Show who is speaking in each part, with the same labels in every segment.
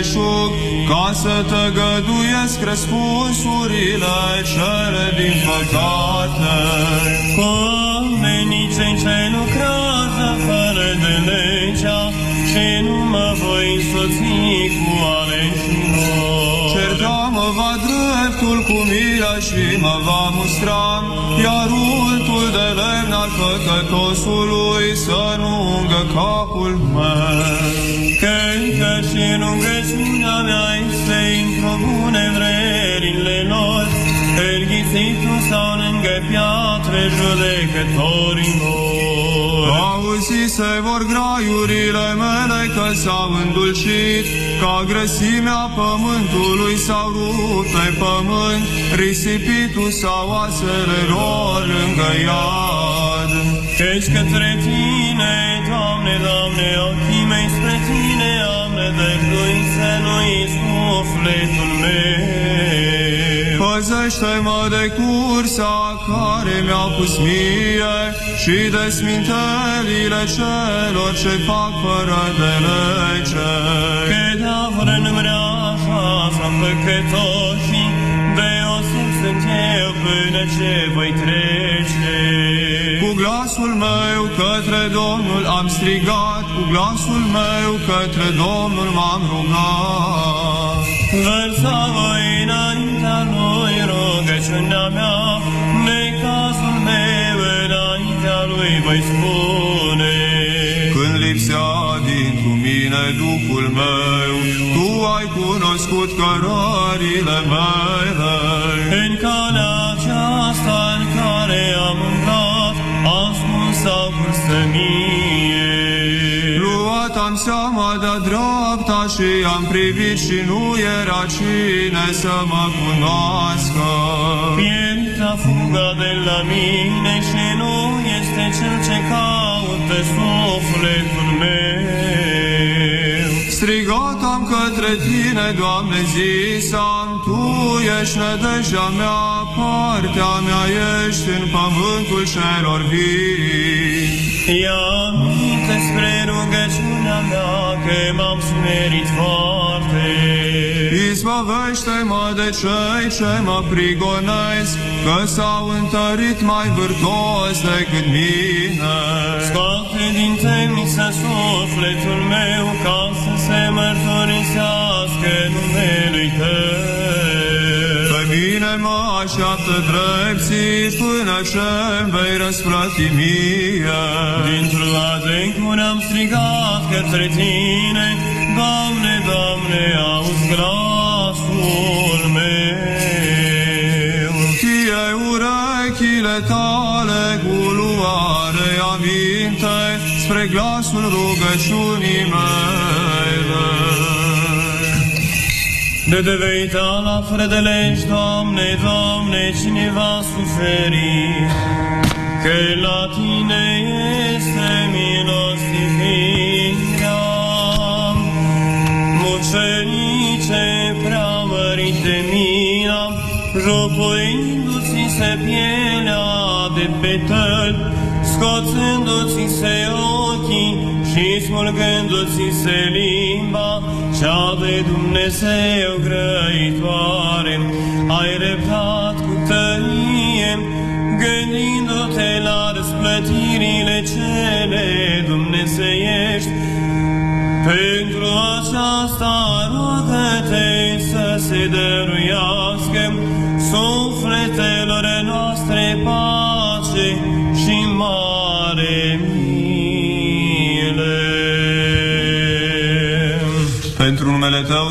Speaker 1: belșug, ca să tăgăduiesc răspunsurile cele din păcate.
Speaker 2: Cu oamenii cei ce lucrează fără de legea și nu mă voi însoți cu aleșilor.
Speaker 1: Certa-mă va dreptul cu mila și mă va mustra, iar ultul de lemn al păcătosului să nu ungă capul meu.
Speaker 2: Că și rugăciunea mea este într-o bune vrerile lor, Erghițitul sau lângă piatre judecătorilor.
Speaker 1: Auzi se vor graiurile mele că s-au îndulcit, ca grăsimea pământului s-au rupt pe pământ, risipitul sau oasele lor lângă iad.
Speaker 2: Căci către Tine, Doamne, Doamne, ochii mei spre Tine am nădăjduință, nu-i sufletul meu.
Speaker 1: Păzește-mă de cursa care mi-au pus mie și de smintelile celor ce fac fără de lege.
Speaker 2: Că davră nu vrea așa, așa păcătoși, de o sunt eu până ce voi trece.
Speaker 1: Cu glasul meu către Domnul am strigat, cu glasul meu către Domnul m-am rugat.
Speaker 2: Vărsa voi înaintea lui rugăciunea mea, necazul meu înaintea lui voi spune.
Speaker 1: Când lipsea dintr mine Duhul meu, Tu ai cunoscut cărările mele.
Speaker 2: Mie.
Speaker 1: Luat am seama de dreapta și am privit și nu era cine să mă cunoască.
Speaker 2: Pierita fuga de la mine și nu este cel ce caută sufletul meu.
Speaker 1: Strigat am către tine, Doamne, zisam, Tu ești nădejdea mea, partea mea ești în pământul celor vii.
Speaker 2: Ia minte spre rugăciunea mea, că m-am smerit foarte.
Speaker 1: Izbăvește-mă de cei ce mă prigonesc, că s-au întărit mai vârtos decât mine.
Speaker 2: Scoate din temniță sufletul meu, ca să se mărturisească numelui Tău.
Speaker 1: Pe mine mă așteaptă drepții până ce vei răsplăti mie.
Speaker 2: Dintr-o adâncuri am strigat către Tine, Doamne, Doamne, auzi glasul meu.
Speaker 1: Fie urechile tale cu luare aminte spre glasul rugăciunii mele.
Speaker 2: De te vei da la fără de legi, Doamne, Doamne, cine va suferi? Că la Tine este milostivirea. Mucenice preamărite mia, Jocuindu-ți se pielea de pe tăl, Scoțându-ți se ochii și smulgându-ți se limba, Cea de Dumnezeu grăitoare, Ai răbdat cu tărie, Gândindu-te la răsplătirile cele dumnezeiești, pentru aceasta roagă-te să se dăruiască sufletelor noastre pace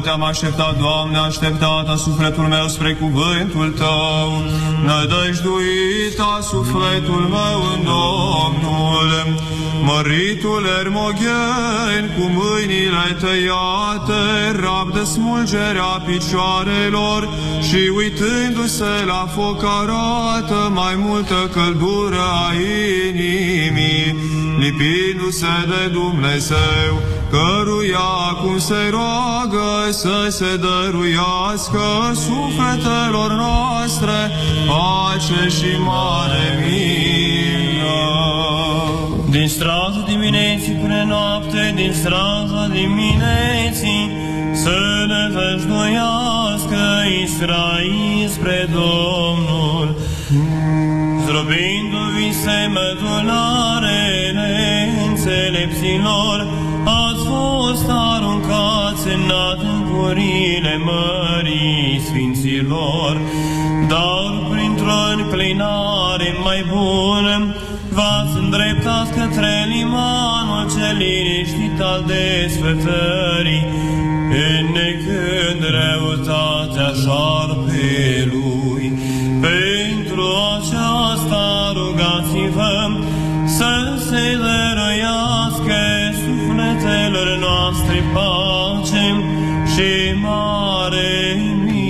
Speaker 1: te-am așteptat, Doamne, așteptata sufletul meu spre cuvântul Tău, nădăjduita sufletul meu în Domnul. Măritul Ermogen, cu mâinile tăiate, rabdă smulgerea picioarelor și uitându-se la foc arată mai multă căldură a inimii, lipindu-se de Dumnezeu, căruia acum se roagă să se dăruiască sufletelor noastre pace și mare milă.
Speaker 2: Din straza dimineții până noapte, din straza dimineții, să să ne tăjduiască Israel spre Domnul, zdrobindu-vi semădunarele înțelepților, ați fost aruncați în adâncurile mării Sfinților, dar printr-o înclinare mai bună, v-ați îndreptat către limanul cel liniștit al desfătării, înnecând răutatea șarpelui. Pentru aceasta sufletelor noastre pace și mare mile.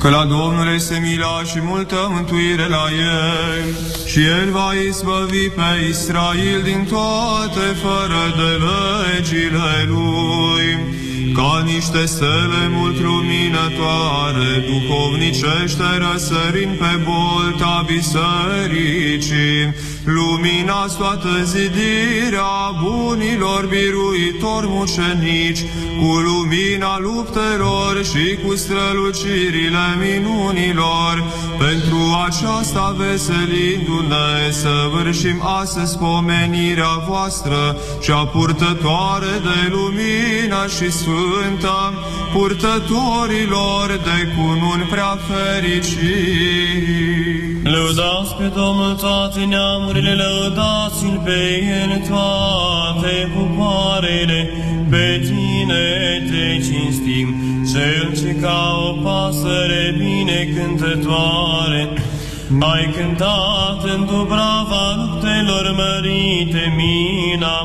Speaker 1: Că la Domnul este mila și multă mântuire la El și El va izbăvi pe Israel din toate fără de legile Lui. Ca niște stele mult luminătoare, duhovnicește răsărind pe bolta bisericii, luminați toată zidirea bunilor biruitori mucenici, cu lumina luptelor și cu strălucirile minunilor. Pentru aceasta veselindu-ne să vârșim astăzi pomenirea voastră, cea purtătoare de lumină și sfântă, purtătorilor de cununi prea fericiri.
Speaker 2: Lăudați pe Domnul toate neamurile, lăudați-L pe El toate popoarele, pe Tine te cinstim, Cel ce ca o pasăre binecântătoare. Ai cântat în dubrava luptelor mărite mina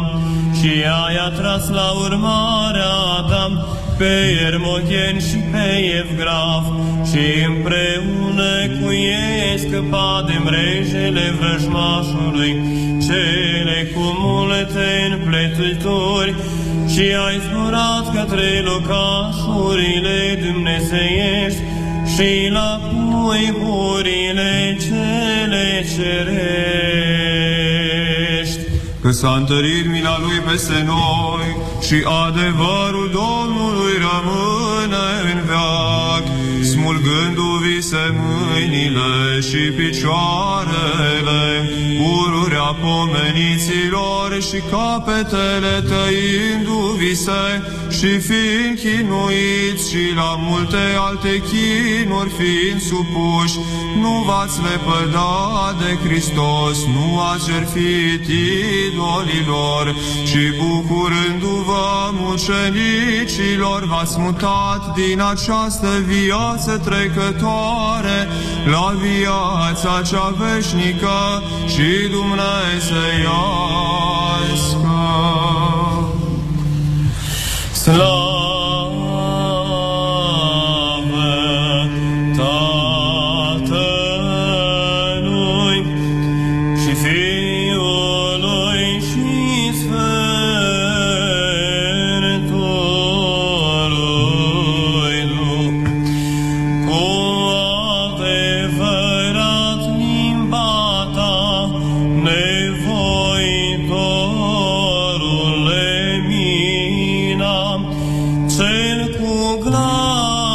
Speaker 2: și ai atras la urmarea ta pe Ermogen și pe Evgraf și împreună cu ei ai scăpat de mrejele vrăjmașului, cele cu multe împletituri și ai zburat către locașurile dumnezeiești și la puiburile cele cerești.
Speaker 1: Că s-a întărit mila Lui peste noi și adevărul Domnului rămâne în veac, smulgându-vi se mâinile și picioarele, pururea pomeniților și capetele tăindu-vi se și fiind chinuiți și la multe alte chinuri fiind supuși, nu v-ați lepădat de Hristos, nu ați jertfit idolilor, și bucurându-vă mucenicilor, v-ați mutat din această viață trecătoare la viața cea veșnică și dumnezeiască.
Speaker 2: Slavă cel cu glas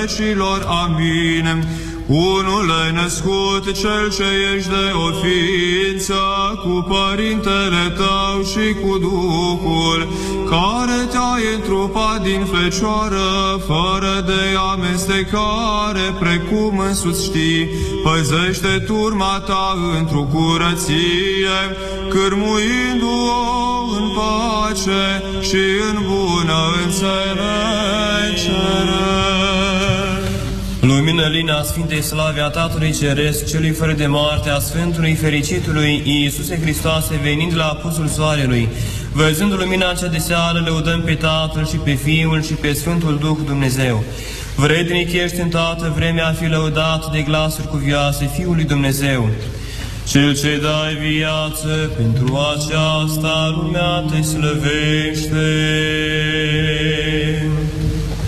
Speaker 1: vecilor. Amin. Unul născut, cel ce ești de o ființă, cu părintele tău și cu Duhul, care te-ai întrupat din fecioară, fără de amestecare, precum însuți știi, păzește turma ta într-o curăție, cârmuindu-o în pace și în bună înțelegere.
Speaker 2: Lumină lină a Sfintei Slave a Tatălui Ceresc, celui fără de moarte, a Sfântului Fericitului Iisuse Hristoase, venind la apusul Soarelui, văzând lumina cea de seară, lăudăm pe Tatăl și pe Fiul și pe Sfântul Duh Dumnezeu. Vrednic ești în toată vremea a fi lăudat de glasuri cuvioase Fiului Dumnezeu. Cel ce dai viață, pentru aceasta lumea te slăvește.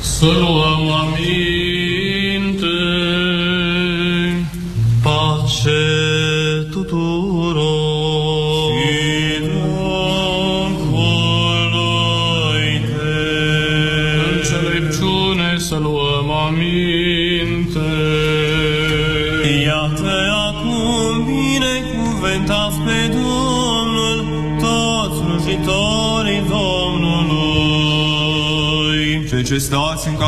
Speaker 3: Să luăm aminte.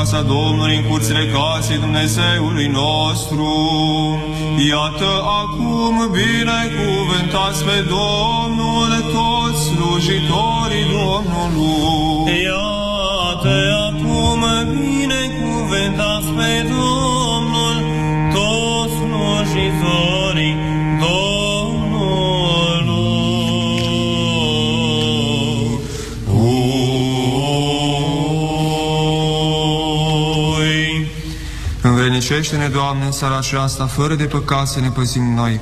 Speaker 1: Casa Domnului, în curțile casei Dumnezeului nostru, iată acum binecuvântați pe Domnul toți slujitorii Domnului.
Speaker 2: Iată acum binecuvântați pe Domnul toți slujitorii
Speaker 1: Învrednicește-ne, Doamne, în seara aceasta, fără de păcat să ne păzim noi.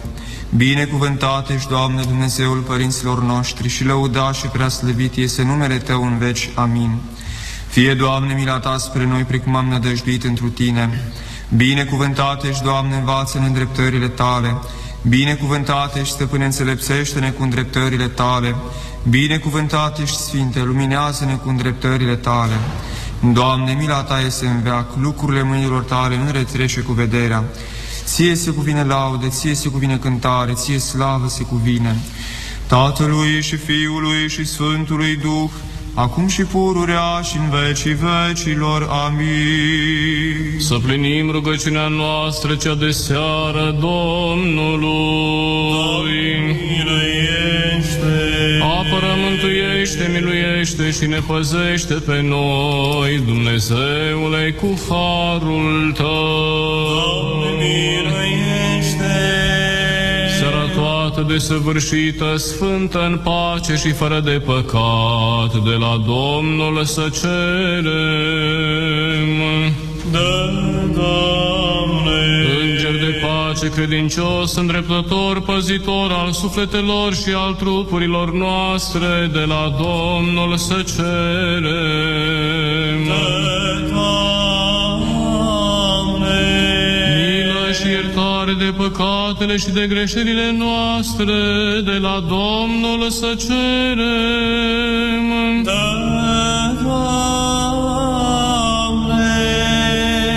Speaker 1: Binecuvântat ești, Doamne, Dumnezeul părinților noștri și lăudat și prea slăvit este numele Tău în veci. Amin. Fie, Doamne, mila Ta spre noi, precum am nădăjduit întru Tine. Binecuvântat ești, Doamne, învață-ne îndreptările Tale. Binecuvântat ești, Stăpâne, înțelepțește-ne cu îndreptările Tale. Binecuvântat ești, Sfinte, luminează-ne cu îndreptările Tale. Doamne, mila Ta este în veac, lucrurile mâinilor Tale nu retrece cu vederea. Ție se cuvine laude, ție se cuvine cântare, ție slavă se cuvine. Tatălui și Fiului și Sfântului Duh, acum și pururea și în vecii vecilor. Amin.
Speaker 3: Să plinim rugăciunea noastră cea de seară Domnului.
Speaker 2: Miluiește!
Speaker 3: Apără, mântuiește, miluiește și ne păzește pe noi, Dumnezeule, cu harul Tău.
Speaker 2: Miluiește!
Speaker 3: Seara toată desăvârșită, sfântă în pace și fără de păcat, de la Domnul să cerem.
Speaker 2: Dă, Doamne!
Speaker 3: Înger de pace, credincios, îndreptător, păzitor al sufletelor și al trupurilor noastre, de la Domnul să cerem.
Speaker 2: Dă,
Speaker 3: iertare de păcatele și de greșelile noastre, de la Domnul să cerem.
Speaker 2: Dă, Doamne!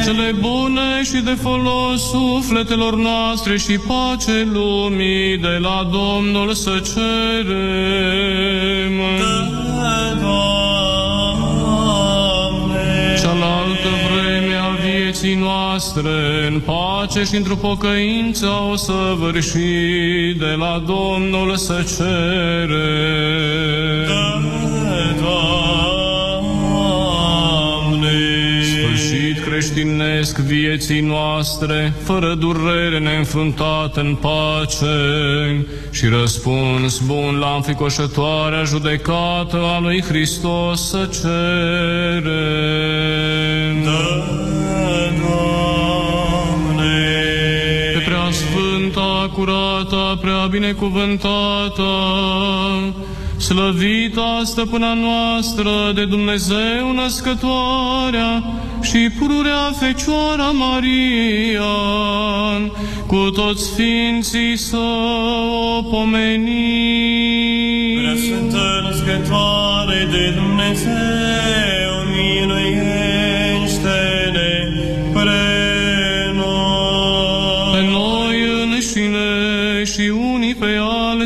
Speaker 3: Cele bune și de folos sufletelor noastre și pace lumii, de la Domnul să cerem.
Speaker 2: Dă, Doamne!
Speaker 3: Vieții vieții noastre, în pace și într-o pocăință o să vârși de la Domnul să cere. Sfârșit creștinesc vieții noastre, fără durere neînfruntat în pace și răspuns bun la înfricoșătoarea judecată a lui Hristos să cere. Pe curată, prea binecuvântată, slăvita stăpâna noastră de Dumnezeu născătoarea și pururea Fecioara Maria, cu toți sfinții să o pomenim.
Speaker 2: Preasfântă născătoare de Dumnezeu, miluiește-ne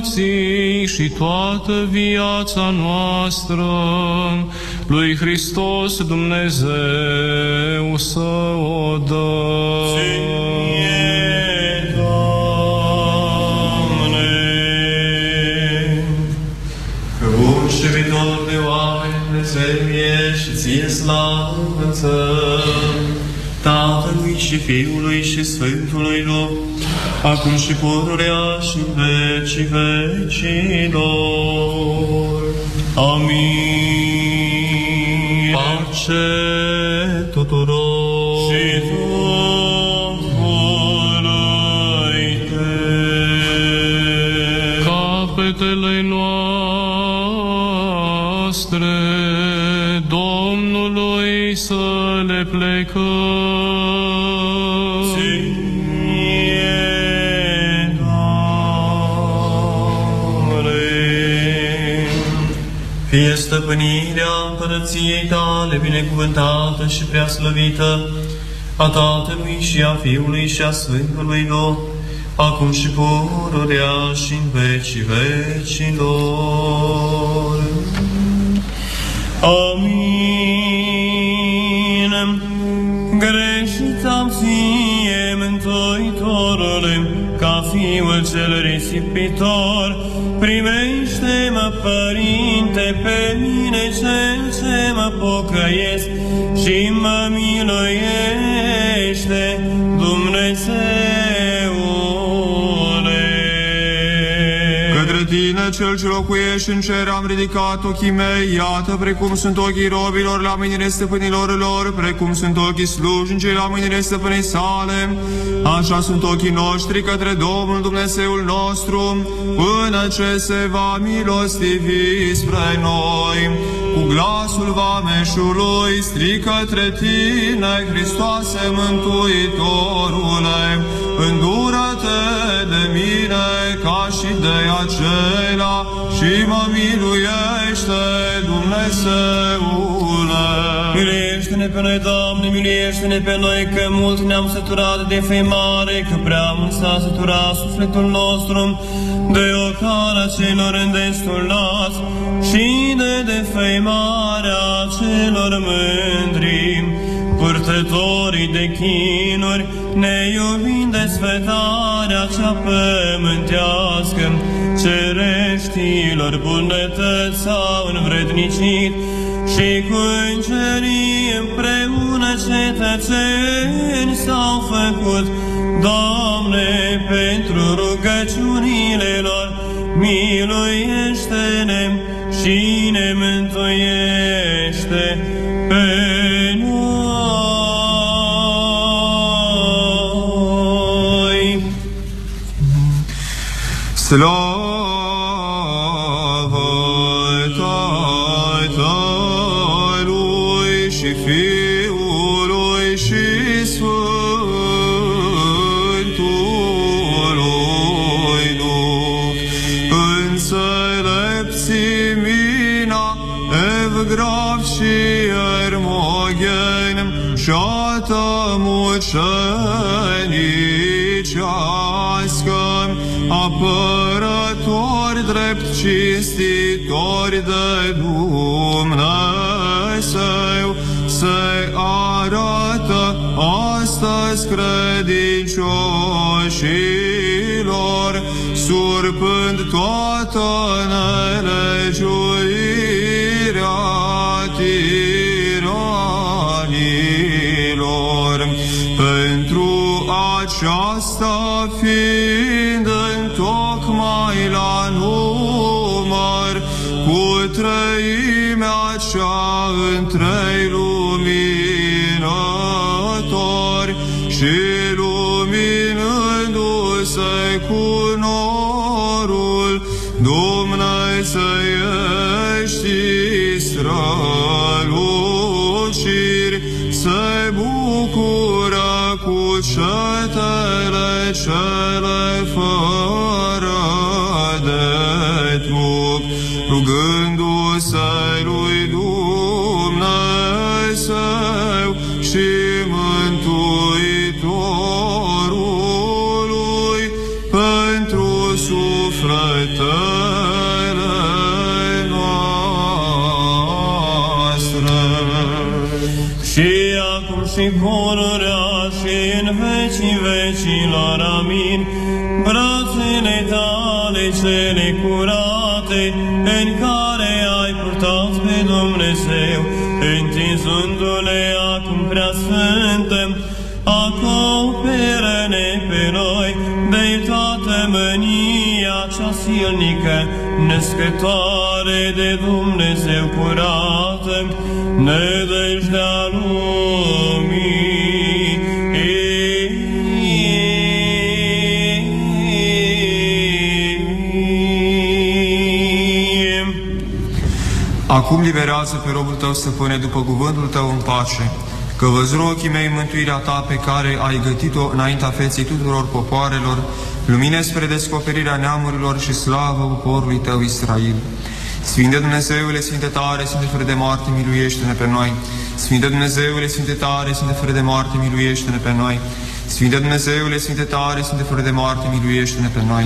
Speaker 3: alții și toată viața noastră lui Hristos Dumnezeu să o dă.
Speaker 2: Ție, Doamne. Că bun și iubitor de oameni, Dumnezeu ești și ție slavă Tatălui și Fiului și Sfântului Duh, acum și pururea și în vecii vecilor. Amin.
Speaker 1: Pace tuturor!
Speaker 2: Și Duhului tău.
Speaker 3: capetele noastre Domnului să le plecăm.
Speaker 2: Stăpânirea împărăției tale binecuvântată și prea slăvită a Tatălui și a Fiului și a Sfântului Duh, acum și pururea și în vecii vecilor. Amin. Greșit am ție, Mântuitorule, ca fiul cel risipitor. Primește-mă, Părinte, pe mine cel ce mă pocăiesc și mă miluiește,
Speaker 1: tine, cel ce locuiești în cer, am ridicat ochii mei, iată precum sunt ochii robilor la mâinile stăpânilor lor, precum sunt ochii slujnicii la mâinile stăpânii sale, așa sunt ochii noștri către Domnul Dumnezeul nostru, până ce se va milostivi spre noi. Cu glasul vameșului strică către tine, Hristoase Mântuitorule, îndură-te de mine ca și de acela și mă miluiește, Dumnezeule.
Speaker 2: Miluiește-ne pe noi, Doamne, miluiește-ne pe noi, că mult ne-am săturat de femare, că prea mult s-a săturat sufletul nostru de ocala celor îndestulați și de defăimarea celor mândri, purtătorii de chinuri, ne iubind de sfătarea cea pământească, cereștilor bunătăți s-au învrednicit și cu îngerii împreună cetățeni s-au făcut, Doamne, pentru rugăciunile lor, miluiește-ne și ne mântuiește
Speaker 1: Slavă de Dumnezeu, se arată astăzi credincioșilor, surpând toată nelegiuirea tiranilor. Pentru aceasta fiind trăimea cea întrei luminători și luminându-se cu norul Dumnezeieștii străluciri, se bucură cu cetele cele fără de trup, rugându-se lui
Speaker 2: tale cele curate, în care ai purtat pe Dumnezeu, întinzându-le acum prea sfântă, acoperă-ne pe noi de toată mânia cea silnică, născătoare de Dumnezeu curată, nădejdea lumii.
Speaker 1: Acum liberează pe robul tău, stăpâne, după cuvântul tău în pace, că văzut ochii mei mântuirea ta pe care ai gătit-o înaintea feței tuturor popoarelor, lumine spre descoperirea neamurilor și slavă poporului tău Israel. Sfinte Dumnezeule, Sfinte tare, Sfinte fără de moarte, miluiește-ne pe noi. Sfinte Dumnezeule, Sfinte tare, Sfinte fără de moarte, miluiește-ne pe noi. Sfinte Dumnezeule, Sfinte tare, Sfinte fără de moarte, miluiește-ne pe noi.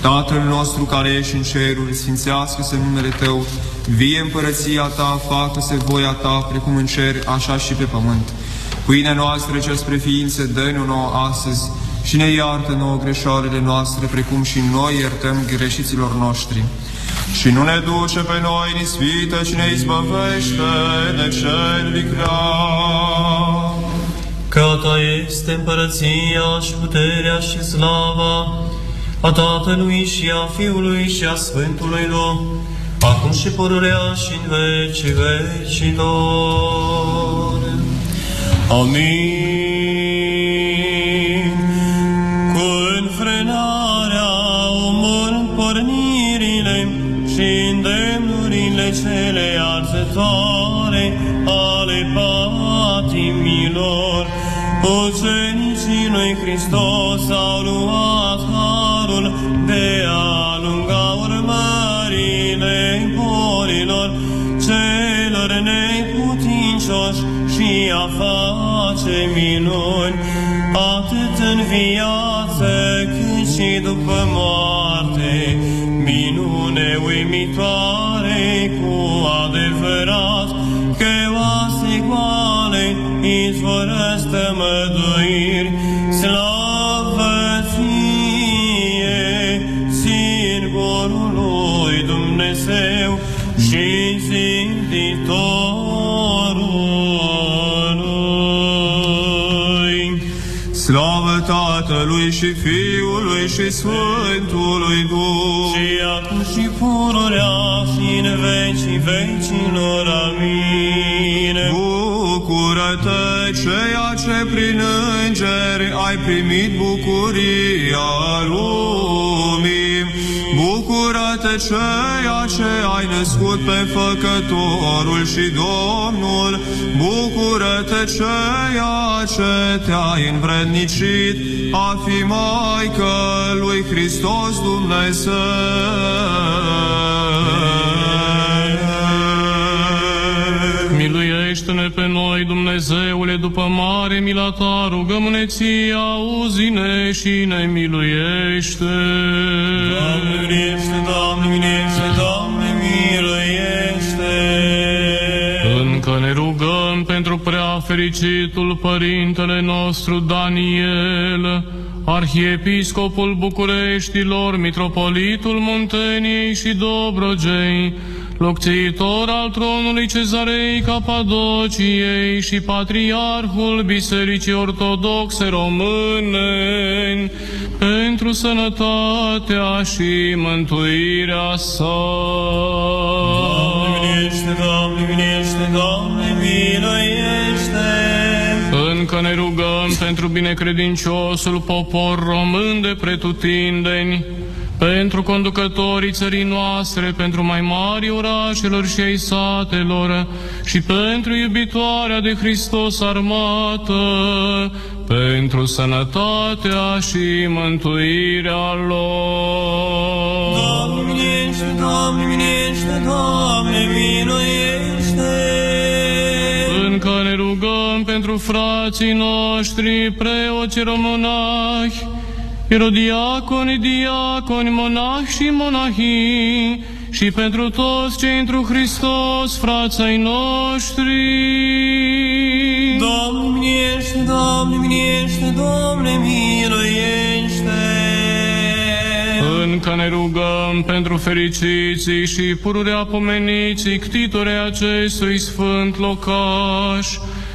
Speaker 1: Tatăl nostru care ești în ceruri, sfințească-se numele Tău, vie împărăția Ta, facă-se voia Ta, precum în cer, așa și pe pământ. Pâinea noastră cea spre ființă, dă-ne nouă astăzi și ne iartă nouă greșoarele noastre, precum și noi iertăm greșiților noștri. Și nu ne duce pe noi în ispită, ci ne izbăvește de cel viclean.
Speaker 2: Că a ta este împărăția și puterea și slava a Tatălui și a Fiului și a Sfântului Duh, acum și pururea și în vecii vecilor. Amin. Cu înfrânarea omor pornirile și îndemnurile cele arzătoare ale patimilor, ucenicii lui Hristos au luat a face minuni, atât în viață cât și după moarte, minune uimitoare cu adevărat, că oase goale izvorăsc
Speaker 1: Tatălui și Fiului și Sfântului Duh.
Speaker 2: Și acum și pururea și în vecii vecilor. Amin.
Speaker 1: Bucură-te, ceea ce prin îngeri ai primit bucuria lumii. Bucură-te, Bucură-te ceea ce ai născut pe Făcătorul și Domnul, Bucură-te ceea ce te-ai învrednicit a fi Maică lui Hristos Dumnezeu.
Speaker 3: Miluiește-ne pe noi, Dumnezeule, după mare mila ta, rugăm-ne ție, auzi-ne și ne miluiește.
Speaker 2: Doamne, miluiește, Doamne, miluiește, Doamne, miluiește!
Speaker 3: Încă ne rugăm pentru prea fericitul Părintele nostru Daniel, Arhiepiscopul Bucureștilor, Mitropolitul Munteniei și Dobrogei, locțitor al tronului Cezarei Capadociei și Patriarhul Bisericii Ortodoxe Române, pentru sănătatea și mântuirea sa.
Speaker 2: Doamne, miluiește, Doamne, miluiește, Doamne, miluiește!
Speaker 3: Încă ne rugăm pentru binecredinciosul popor român de pretutindeni, pentru conducătorii țării noastre, pentru mai mari orașelor și ai satelor, și pentru iubitoarea de Hristos armată, pentru sănătatea și mântuirea lor.
Speaker 2: Doamne, miluiește, Doamne, miluiește, Doamne, miluiește!
Speaker 3: Încă ne rugăm pentru frații noștri, preoți românahi, erodiaconi, diaconi, monahi și monahii, și pentru toți cei întru Hristos, frații noștri.
Speaker 2: Doamne, miluiește, Doamne, miluiește, Doamne, miluiește!
Speaker 3: Încă ne rugăm pentru fericiții și pururea pomeniții ctitore acestui sfânt locaș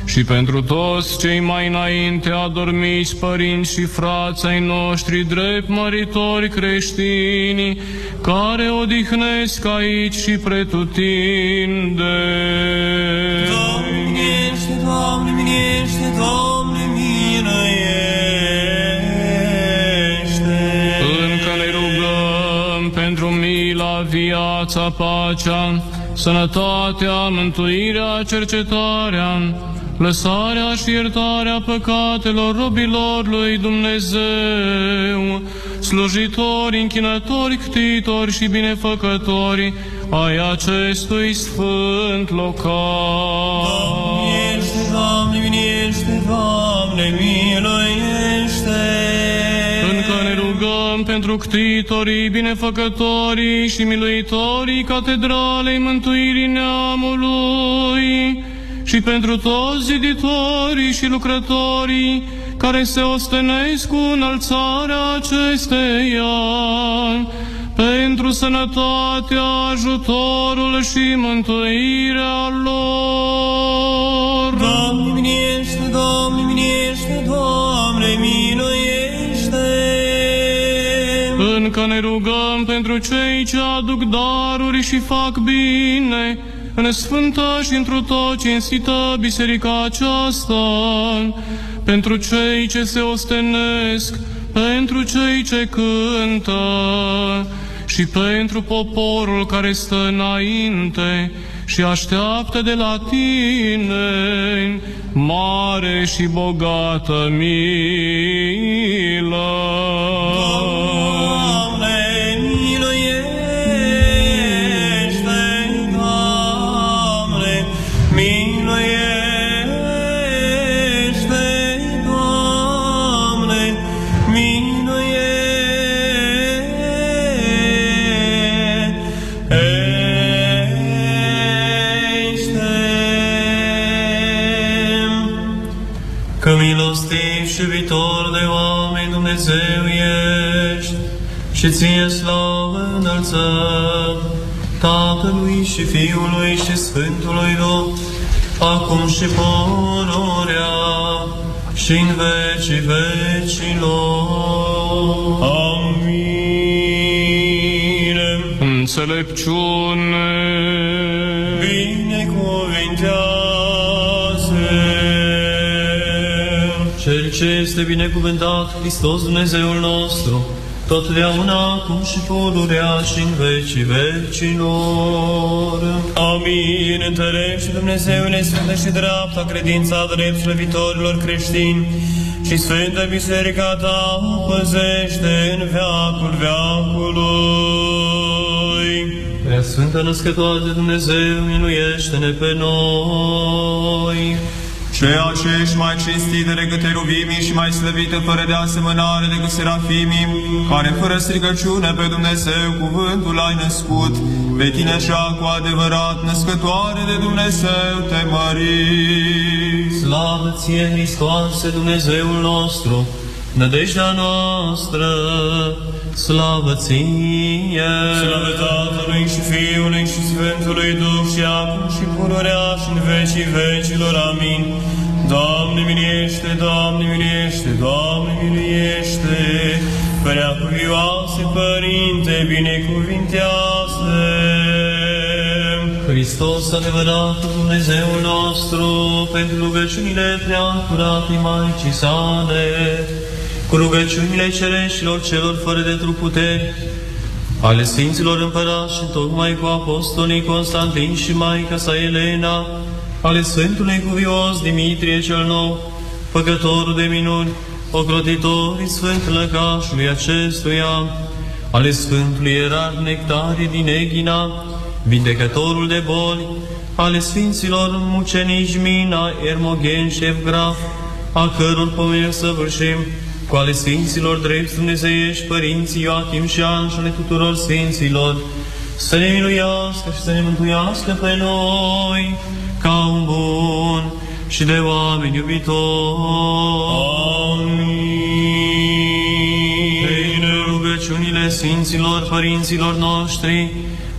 Speaker 3: și pentru toți cei mai înainte adormiți părinți și frați ai noștri drept măritori creștini, care odihnesc aici și pretutinde.
Speaker 2: Doamne, miluiește, Doamne, miluiește, Doamne, miluiește!
Speaker 3: Încă ne rugăm pentru mila, viața, pacea, sănătatea, mântuirea, cercetarea, lăsarea și iertarea păcatelor robilor lui Dumnezeu, slujitori, închinători, ctitori și binefăcători ai acestui sfânt local.
Speaker 2: Miluiește, Doamne, miluiește, Doamne, miluiește!
Speaker 3: Încă ne rugăm pentru ctitorii, binefăcătorii și miluitorii Catedralei Mântuirii Neamului și pentru toți ziditorii și lucrătorii care se ostenesc cu înălțarea acesteia, pentru sănătatea, ajutorul și mântuirea lor.
Speaker 2: Doamne, miluiește, Doamne, miluiește, Doamne, miluiește!
Speaker 3: Încă ne rugăm pentru cei ce aduc daruri și fac bine în sfântă și într tot cinstită biserica aceasta, pentru cei ce se ostenesc, pentru cei ce cântă și pentru poporul care stă înainte și așteaptă de la tine mare și bogată milă.
Speaker 2: Doamne, Dumnezeu ești și ție slavă înălțăm Tatălui și Fiului și Sfântului Duh, acum și pururea și în vecii vecilor. Amin.
Speaker 3: Înțelepciune.
Speaker 2: Binecuvintează ce este binecuvântat Hristos Dumnezeul nostru,
Speaker 4: totdeauna, acum și pururea și în vecii vecilor.
Speaker 2: Amin. Întărește Dumnezeule Sfântă și dreapta credința drept slăvitorilor creștini și Sfântă Biserica ta o păzește în veacul veacului.
Speaker 4: Prea Sfântă Născătoare de Dumnezeu, miluiește-ne pe noi.
Speaker 1: Ceea ce ești mai cinstit decât eruvimii și mai slăvită fără de asemănare decât serafimii, care fără stricăciune pe Dumnezeu cuvântul ai născut, pe tine cea cu adevărat născătoare de Dumnezeu te mări.
Speaker 4: Slavă ție, Hristoase, Dumnezeul nostru, nădejdea noastră, slavă ție!
Speaker 2: Slavă Tatălui și Fiului și Sfântului Duh și acum și pururea și în vecii vecilor. Amin. Doamne miliește, Doamne miliește, Doamne miliește, Prea cuvioase Părinte, binecuvintează.
Speaker 4: Hristos, adevăratul Dumnezeul nostru, pentru rugăciunile preacuratei Maicii sale, cu rugăciunile cereșilor celor fără de trup puteri, ale Sfinților Împărați și tocmai cu Apostolii Constantin și Maica sa Elena, ale Sfântului Cuvios Dimitrie cel Nou, făcătorul de minuni, ocrotitorii Sfânt Lăcașului acestuia, ale Sfântului Ierarh Nectarie din Eghina, vindecătorul de boli, ale Sfinților Mucenici Mina, Ermogen și Evgraf, a căror pomeni săvârșim, cu ale Sfinților drept Dumnezeiești, Părinții Ioachim și An și ale tuturor Sfinților, să ne miluiască și să ne mântuiască pe noi, ca un bun și de oameni iubitori. Bine rugăciunile Sfinților Părinților noștri,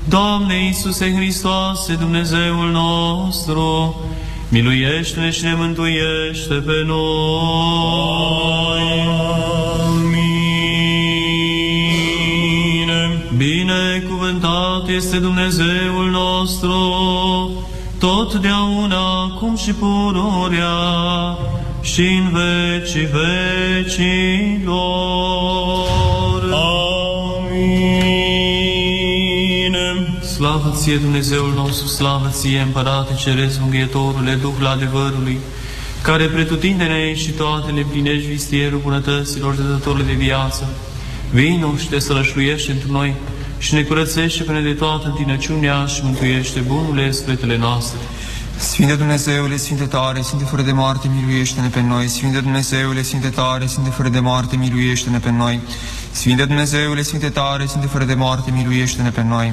Speaker 4: Doamne Iisuse Hristoase, Dumnezeul nostru, miluiește-ne și ne mântuiește pe noi. Amin. Binecuvântat este Dumnezeul nostru, totdeauna, acum și pururea, și în vecii vecilor.
Speaker 2: Amin.
Speaker 4: Slavă ție, Dumnezeul nostru, slavă ție, Împărate Ceresc, Înghietorule, Duhul adevărului, care pretutindene și toate le plinești vistierul bunătăților de dătorul de viață. Vino și te sălășluiește într noi și ne curățește până de toată întinăciunea și mântuiește bunurile sfetele noastre.
Speaker 1: Sfinte Dumnezeule, Sfinte tare, Sfinte fără de moarte, miluiește-ne pe noi. Sfinte Dumnezeule, Sfinte tare, Sfinte fără de moarte, miluiește-ne pe noi. Sfinte Dumnezeule, Sfinte tare, Sfinte fără de moarte, miluiește-ne pe noi.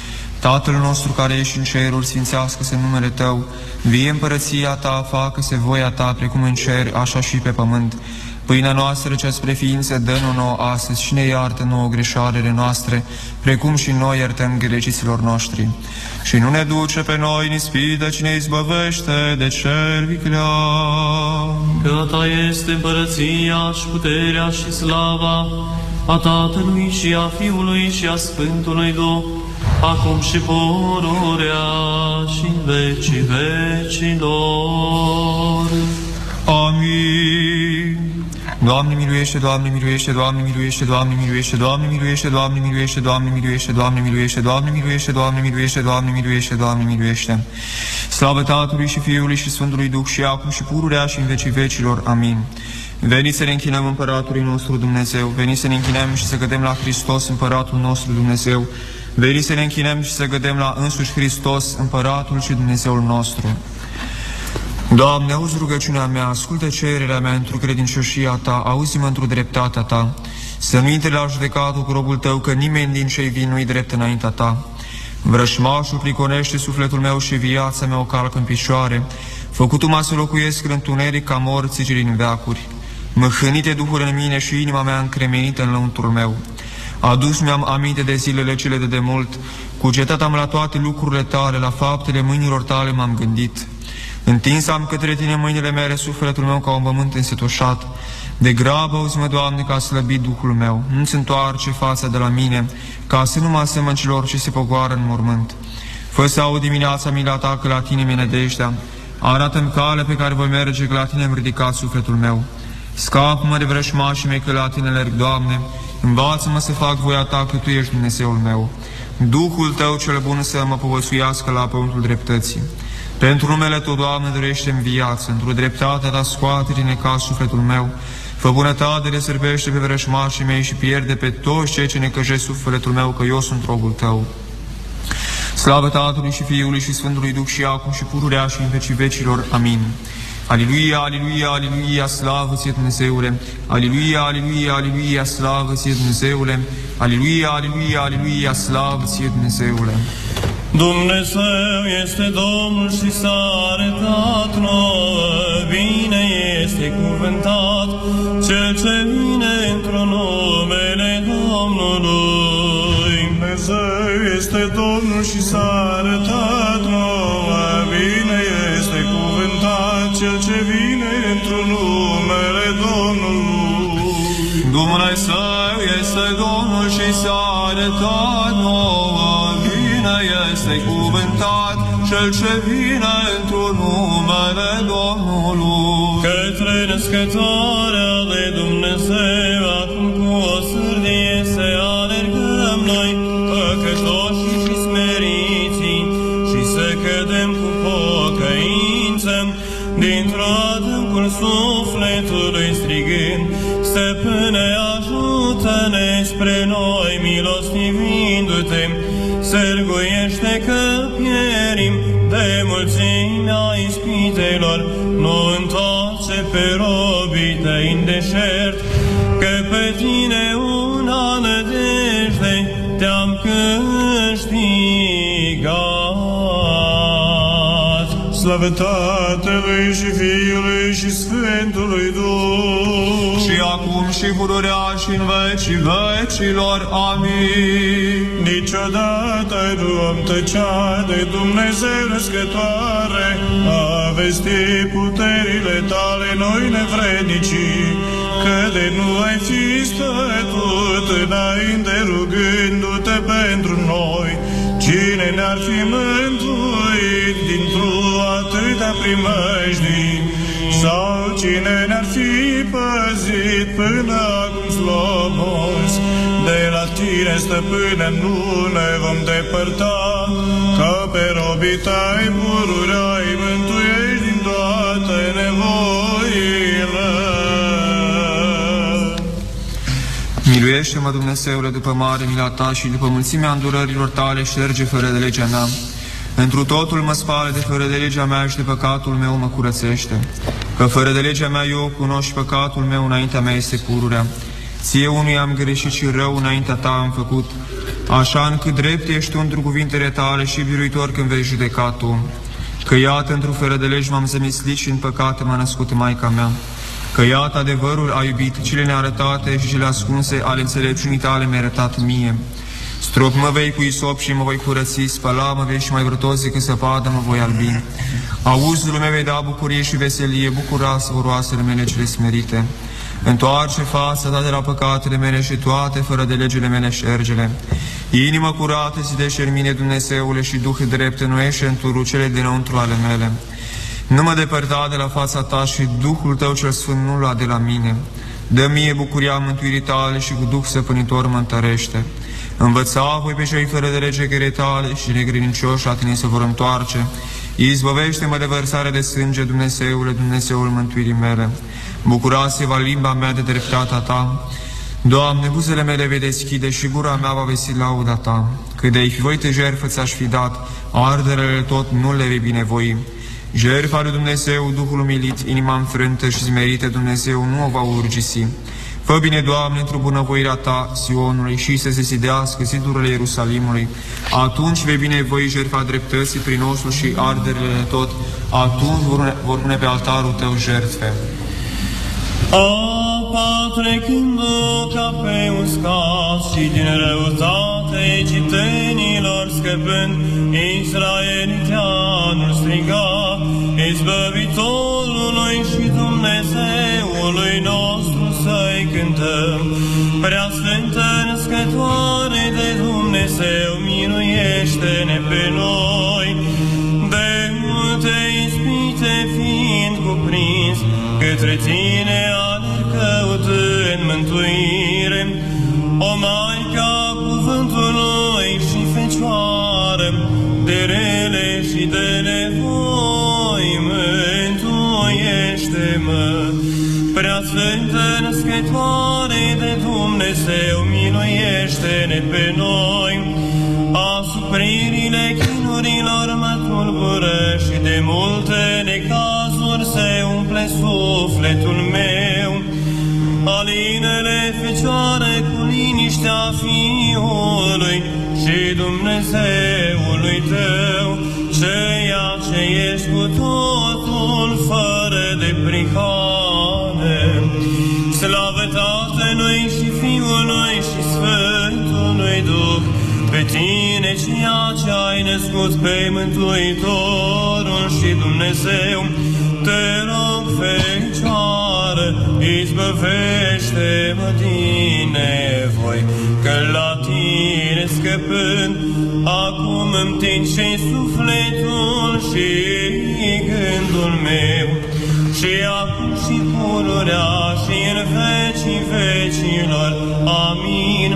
Speaker 1: Tatăl nostru care ești în ceruri, sfințească-se numele Tău, vie împărăția Ta, facă-se voia Ta, precum în cer, așa și pe pământ. Pâinea noastră cea spre ființă, dă-ne nouă astăzi și ne iartă nouă greșalele noastre, precum și noi iertăm greciților noștri. Și nu ne duce pe noi în ispită, ci ne izbăvește de cer viclean.
Speaker 4: Că Ta este împărăția și puterea și slava a Tatălui și a Fiului și a Sfântului Duh, acum și pururea și în vecii vecilor.
Speaker 1: Amin. Doamne miluiește, Doamne miluiește, Doamne miluiește, Doamne miluiește, Doamne miluiește, Doamne miluiește, Doamne miluiește, Doamne miluiește, Doamne miluiește, Doamne miluiește, Doamne miluiește, Doamne miluiește. Slavă Tatălui și Fiului și Sfântului Duh și acum și pururea și în vecii vecilor. Amin. Veniți să ne închinăm Împăratului nostru Dumnezeu, veniți să ne închinăm și să cădem la Hristos, Împăratul nostru Dumnezeu, veniți să ne închinăm și să cădem la însuși Hristos, Împăratul și Dumnezeul nostru. Doamne, auzi rugăciunea mea, ascultă cererea mea într-o credincioșia Ta, auzi-mă într-o dreptatea Ta, să nu intri la judecată cu robul Tău, că nimeni din cei vin nu-i drept înaintea Ta. Vrășmașul priconește sufletul meu și viața mea o calcă în picioare, făcutu-mă să locuiesc în întuneric ca morții din veacuri. Măhânite Duhul în mine și inima mea încremenită în lăuntrul meu. Adus mi-am aminte de zilele cele de demult, cugetat am la toate lucrurile tale, la faptele mâinilor tale m-am gândit. Întins am către tine mâinile mele, sufletul meu ca un pământ însetoșat. De grabă auzi-mă, Doamne, ca slăbit Duhul meu. Nu-ți întoarce fața de la mine, ca să nu mă asemăn celor ce se pogoară în mormânt. Fă să aud dimineața mila ta că la tine mi nădejdea. Arată-mi cale pe care voi merge, că la tine am ridicat sufletul meu. Scapă-mă de vrășmașii mei, că la tine lerg, Doamne. Învață-mă să fac voia ta, că Tu ești Dumnezeul meu. Duhul Tău cel bun să mă povățuiască la pământul dreptății. Pentru numele Tău, Doamne, dorește-mi viață, într-o dreptate Ta scoate din ca sufletul meu, Fă bunătate de sârbește pe vrășmașii mei și pierde pe toți cei ce ne căjește sufletul meu, că eu sunt robul Tău. Slavă Tatălui și Fiului și Sfântului Duh și acum și pururea și în vecii vecilor. Amin. Aleluia, aleluia, aleluia, slavă ție Dumnezeule! Aleluia, aleluia, aleluia, slavă ție Dumnezeule! Aleluia, aleluia, aleluia, slavă ție Dumnezeule!
Speaker 2: Dumnezeu este Domnul și s-a arătat nouă, bine este cuvântat cel ce vine într-un numele Domnului.
Speaker 5: Dumnezeu este Domnul și s-a
Speaker 1: s-a arătat nouă, bine este cuvântat cel ce vine într-un numele Domnului.
Speaker 2: Către născătoarea de Dumnezeu, acum cu o sârdie se alergăm noi, păcătoși și smeriții, și să cădem cu pocăință, dintr-o adâncul sufletului sârguiește că pierim de mulțimea ispitelor, nu întoarce pe robii tăi în deșert, că pe tine una nădejde te-am câștigat.
Speaker 5: Slavă Tatălui și Fiului și Sfântului Duh.
Speaker 1: Și acum și pururea și în vecii vecilor. Amin.
Speaker 5: Niciodată nu am tăcea de Dumnezeu născătoare, a vesti puterile tale noi nevrednicii, că de nu ai fi stătut înainte rugându-te pentru noi, cine ne-ar fi mântuit dintr-o atâta primejdii, sau cine ne-ar fi păzit până acum slobos, de la tine, stăpâne, nu ne vom depărta, ca pe robii tăi pururai mântuiești din toate nevoile.
Speaker 1: Miluiește-mă, Dumnezeule, după mare mila ta și după mulțimea îndurărilor tale, șterge fără de legea mea. Întru totul mă spală de fără de legea mea și de păcatul meu mă curățește. Că fără de legea mea eu cunosc și păcatul meu înaintea mea este pururea. Ție unui am greșit și rău înaintea ta am făcut, așa încât drept ești tu într cuvintele tale și biruitor când vei judeca tu. Că iată, într-o fără de legi m-am zămislit și în păcate m-a născut Maica mea. Că iată adevărul a iubit, cele nearătate și cele ascunse ale înțelepciunii tale mi-a arătat mie. Strop mă vei cu isop și mă voi curăți, spăla mă vei și mai vrătos decât săpadă mă voi albi. Auzul meu vei da bucurie și veselie, bucura săvoroasele mele cele smerite. Întoarce fața ta de la păcatele mele și toate fără de legile mele șergele. Inimă curată zidește în mine, Dumnezeule, și Duh drept înnoiește în turu cele dinăuntru ale mele. Nu mă depărta de la fața ta și Duhul tău cel Sfânt nu lua de la mine. Dă mie bucuria mântuirii tale și cu Duh săpânitor mă întărește. Învăța voi pe cei fără de lege chere tale și negrinincioși la tine să vor întoarce. Izbăvește-mă de vărsare de sânge, Dumnezeule, Dumnezeul mântuirii mele. Bucurați-vă limba mea de dreptatea ta. Doamne, buzele mele vei deschide și gura mea va vesti lauda ta. Cât de-ai fi voite jertfă ți-aș fi dat, arderele tot nu le vei binevoi. Jertfa lui Dumnezeu, Duhul umilit, inima înfrântă și zmerită, Dumnezeu nu o va urgisi. Fă bine, Doamne, într-o bunăvoirea Ta, Sionului, și să se sidească zidurile Ierusalimului. Atunci vei binevoi jertfa dreptății prin osul și arderile tot. Atunci vor, vor pune pe altarul Tău jertfe.
Speaker 2: Apa trecând ca pe uscat și din răutate egiptenilor scăpând, Israeliteanul striga, Izbăvitorului și Dumnezeului nostru să-i cântăm. Prea Sfântă Născătoare de Dumnezeu, miluiește-ne pe noi. Către tine alerg căutând mântuire. O Maica cuvântului și Fecioară, de rele și de nevoi, mântuiește-mă. Prea Sfântă Născătoare de Dumnezeu, miluiește-ne pe noi. Asupririle chinurilor mă tulbură și de multe necazuri se umple sufletul meu. Alinele Fecioare cu liniștea Fiului și Dumnezeului tău, ceea ce ești cu totul fără de prihane. Slavă Tatălui și Fiului și Sfântului Duh, pe tine ceea ce ai născut pe Mântuitorul și Dumnezeu, izbăvește-mă din nevoi, că la tine scăpând, acum îmi tind și sufletul și gândul meu, și acum și pururea și în vecii vecilor. Amin.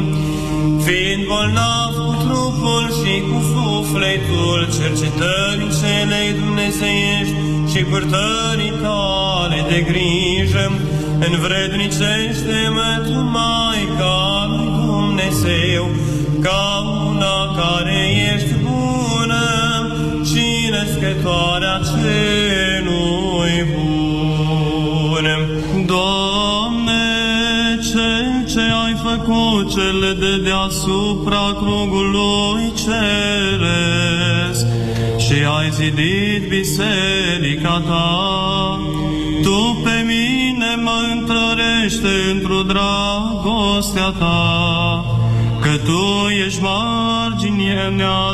Speaker 2: Fiind bolnav cu trupul și cu sufletul, cercetării celei dumnezeiești și purtării tale de grijă, învrednicește-mă tu, Maica lui Dumnezeu, ca una care ești bună și născătoarea celui bun.
Speaker 4: Doamne, cel ce ai făcut cele de deasupra crugului ceresc și ai zidit biserica ta, Tu pe mine mă întărește într-o dragostea ta, că Tu ești marginea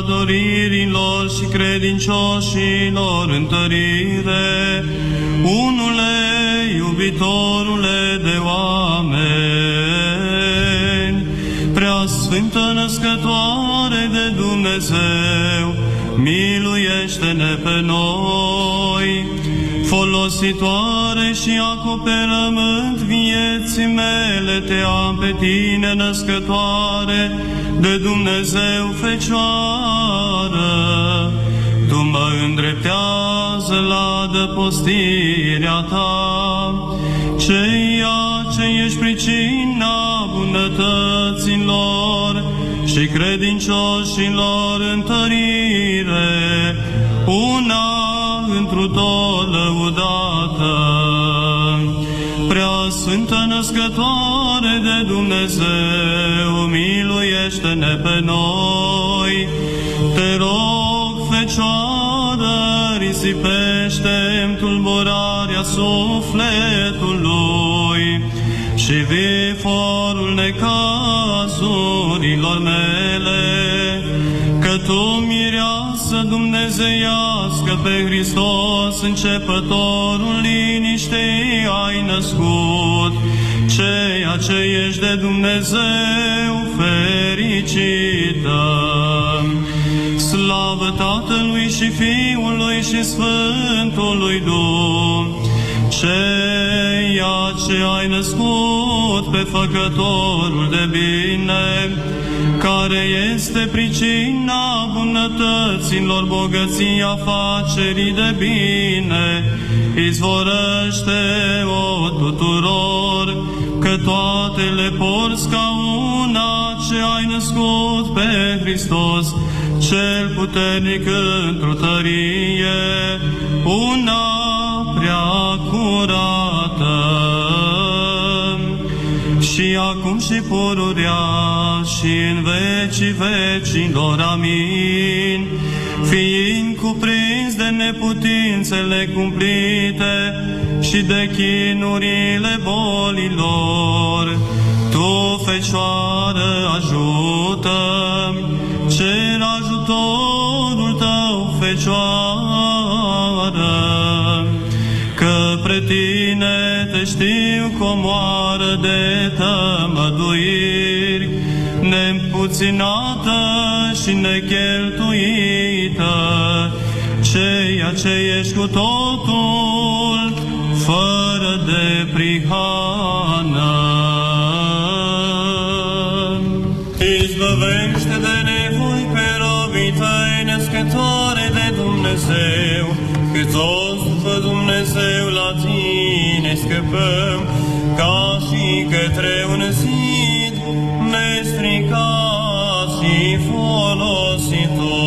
Speaker 4: doririlor și credincioșilor întărire, unule iubitorule de oameni, prea sfântă născătoare de Dumnezeu, miluiește-ne pe noi, folositoare și acoperământ vieții mele, te am pe tine născătoare de Dumnezeu Fecioară. Tu mă îndreptează la dăpostirea ta, ceea ce ești pricina bunătăților și credincioșilor întărire, una întru tot lăudată. Prea Sfântă Născătoare de Dumnezeu, miluiește-ne pe noi, te rog, Fecioară, risipește-mi tulburarea sufletului și viforul necazurilor mele, că Tu, mireasă dumnezeiască pe Hristos, începătorul liniștei ai născut, ceea ce ești de Dumnezeu fericită. Slavă Tatălui și Fiului și Sfântului Duh, ceea ce ai născut pe Făcătorul de bine, care este pricina bunătăților, bogății afacerii de bine, izvorăște-o tuturor, că toate le porți ca una ce ai născut pe Hristos, cel puternic într-o tărie, una prea curată. Și acum și pururea și în vecii vecilor, amin, fiind cuprins de de neputințele cumplite și de chinurile bolilor. Tu, Fecioară, ajută-mi, cer ajutorul Tău, Fecioară, că pre Tine te știu comoară de tămăduiri, neîmpuținată și necheltuită, ceea ce ești cu totul, fără de prihană. Tine scăpăm, ca și către un zid nestricat și folositor.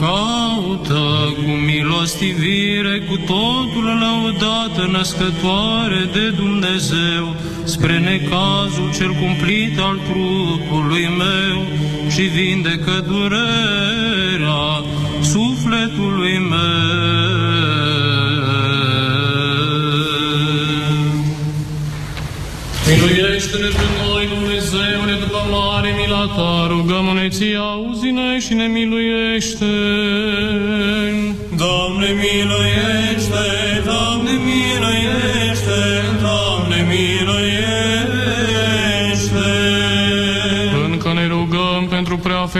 Speaker 3: Caută cu milostivire, cu totul lăudată, născătoare de Dumnezeu, spre necazul cel cumplit al trupului meu și vindecă durerea sufletului meu. Miluiește-ne pe noi, Dumnezeule, după mare mila ta, rugăm-ne ție, auzi-ne și ne miluiește.
Speaker 4: Doamne miluiește,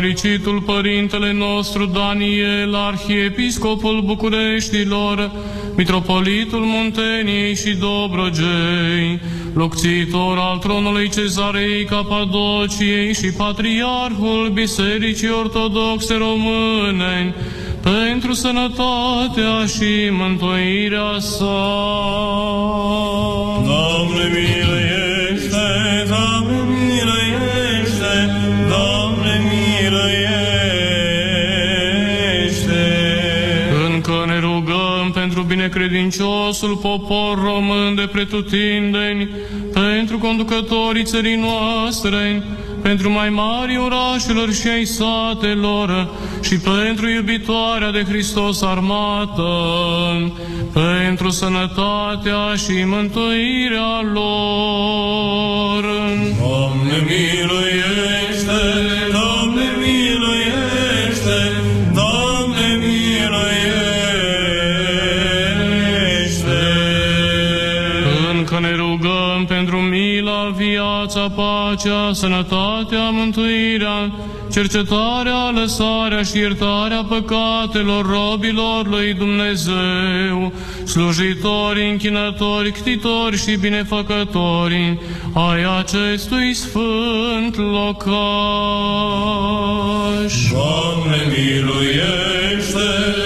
Speaker 3: fericitul Părintele nostru Daniel, Arhiepiscopul Bucureștilor, Mitropolitul Munteniei și Dobrogei, locțitor al tronului Cezarei Capadociei și Patriarhul Bisericii Ortodoxe Române, pentru sănătatea și mântuirea sa.
Speaker 4: Doamne miluiește, Doamne
Speaker 3: binecredinciosul popor român de pretutindeni, pentru conducătorii țării noastre, pentru mai mari orașelor și ai satelor și pentru iubitoarea de Hristos armată, pentru sănătatea și mântuirea lor.
Speaker 4: Doamne miluiește, Doamne miluiește,
Speaker 3: viața, pacea, sănătatea, mântuirea, cercetarea, lăsarea și iertarea păcatelor robilor lui Dumnezeu, slujitori, închinători, ctitori și binefăcători ai acestui sfânt locaș.
Speaker 4: Doamne miluiește,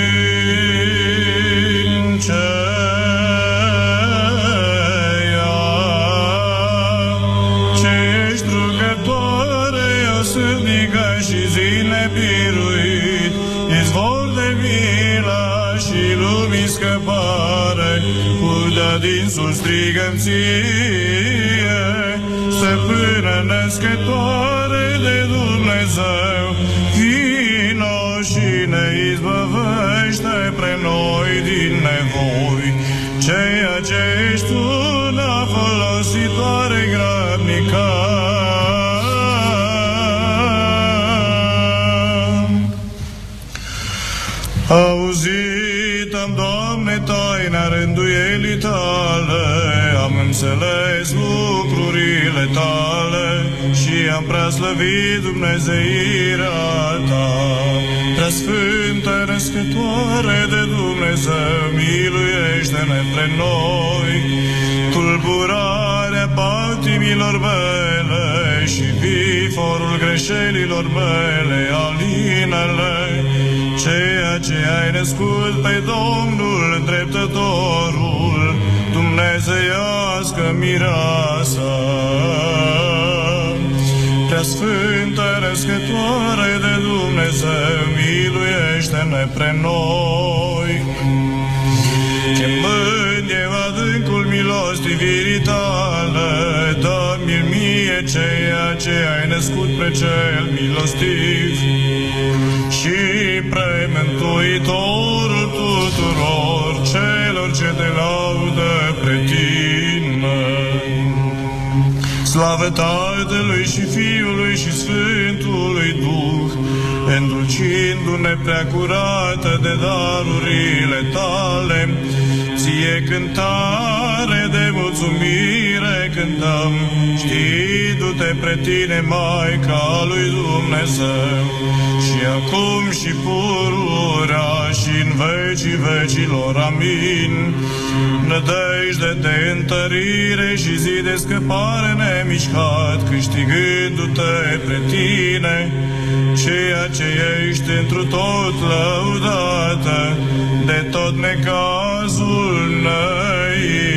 Speaker 5: Udă din sus strigăm ție, stăpână născătoare de am preaslăvit Dumnezeirea ta. Prea Sfântă Născătoare de Dumnezeu, miluiește-ne pre noi, tulburarea patimilor mele și viforul greșelilor mele, alinele, ceea ce ai născut pe Domnul dreptătorul, Dumnezeiască mireasa. Prea Sfântă Răscătoare de Dumnezeu, miluiește-ne pre noi. Chemând eu adâncul milostivirii tale, dă-mi mie ceea ce ai născut pe cel milostiv și premântuitorul tuturor celor ce te laudă pre tine. Slavă Tatălui și Fiului și Sfântului Duh, îndulcindu-ne prea curată de darurile tale, ție cântare de mulțumire cântăm, știindu-te pre tine, Maica lui Dumnezeu, și acum și pururea și în vecii vecilor. Amin. Nădejde de întărire și zi de scăpare nemișcat, câștigându-te pre tine, ceea ce ești întru tot lăudată, de tot necazul neizbăvim.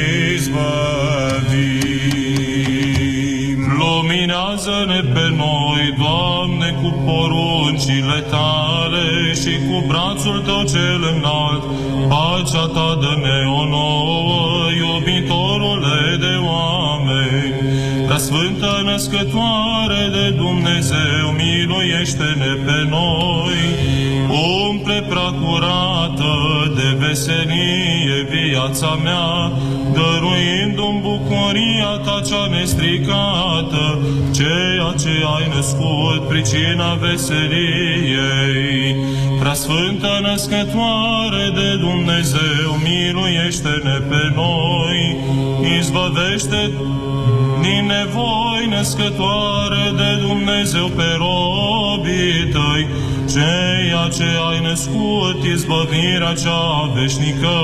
Speaker 6: Luminează-ne pe noi, Doamne, cu poruncile Tale și cu brațul Tău cel înalt, pacea Ta dă-ne o nouă, Ca Sfântă Născătoare de Dumnezeu, miluiește-ne pe noi, umple prea curată de veselie viața mea, dăruindu-mi bucuria Ta cea nestricată, ceea ce ai născut, pricina veseliei. Prea Sfântă Născătoare de Dumnezeu, miluiește-ne pe noi, izbăvește din nevoi născătoare de Dumnezeu pe robii tăi, ceea ce ai născut, izbăvirea cea veșnică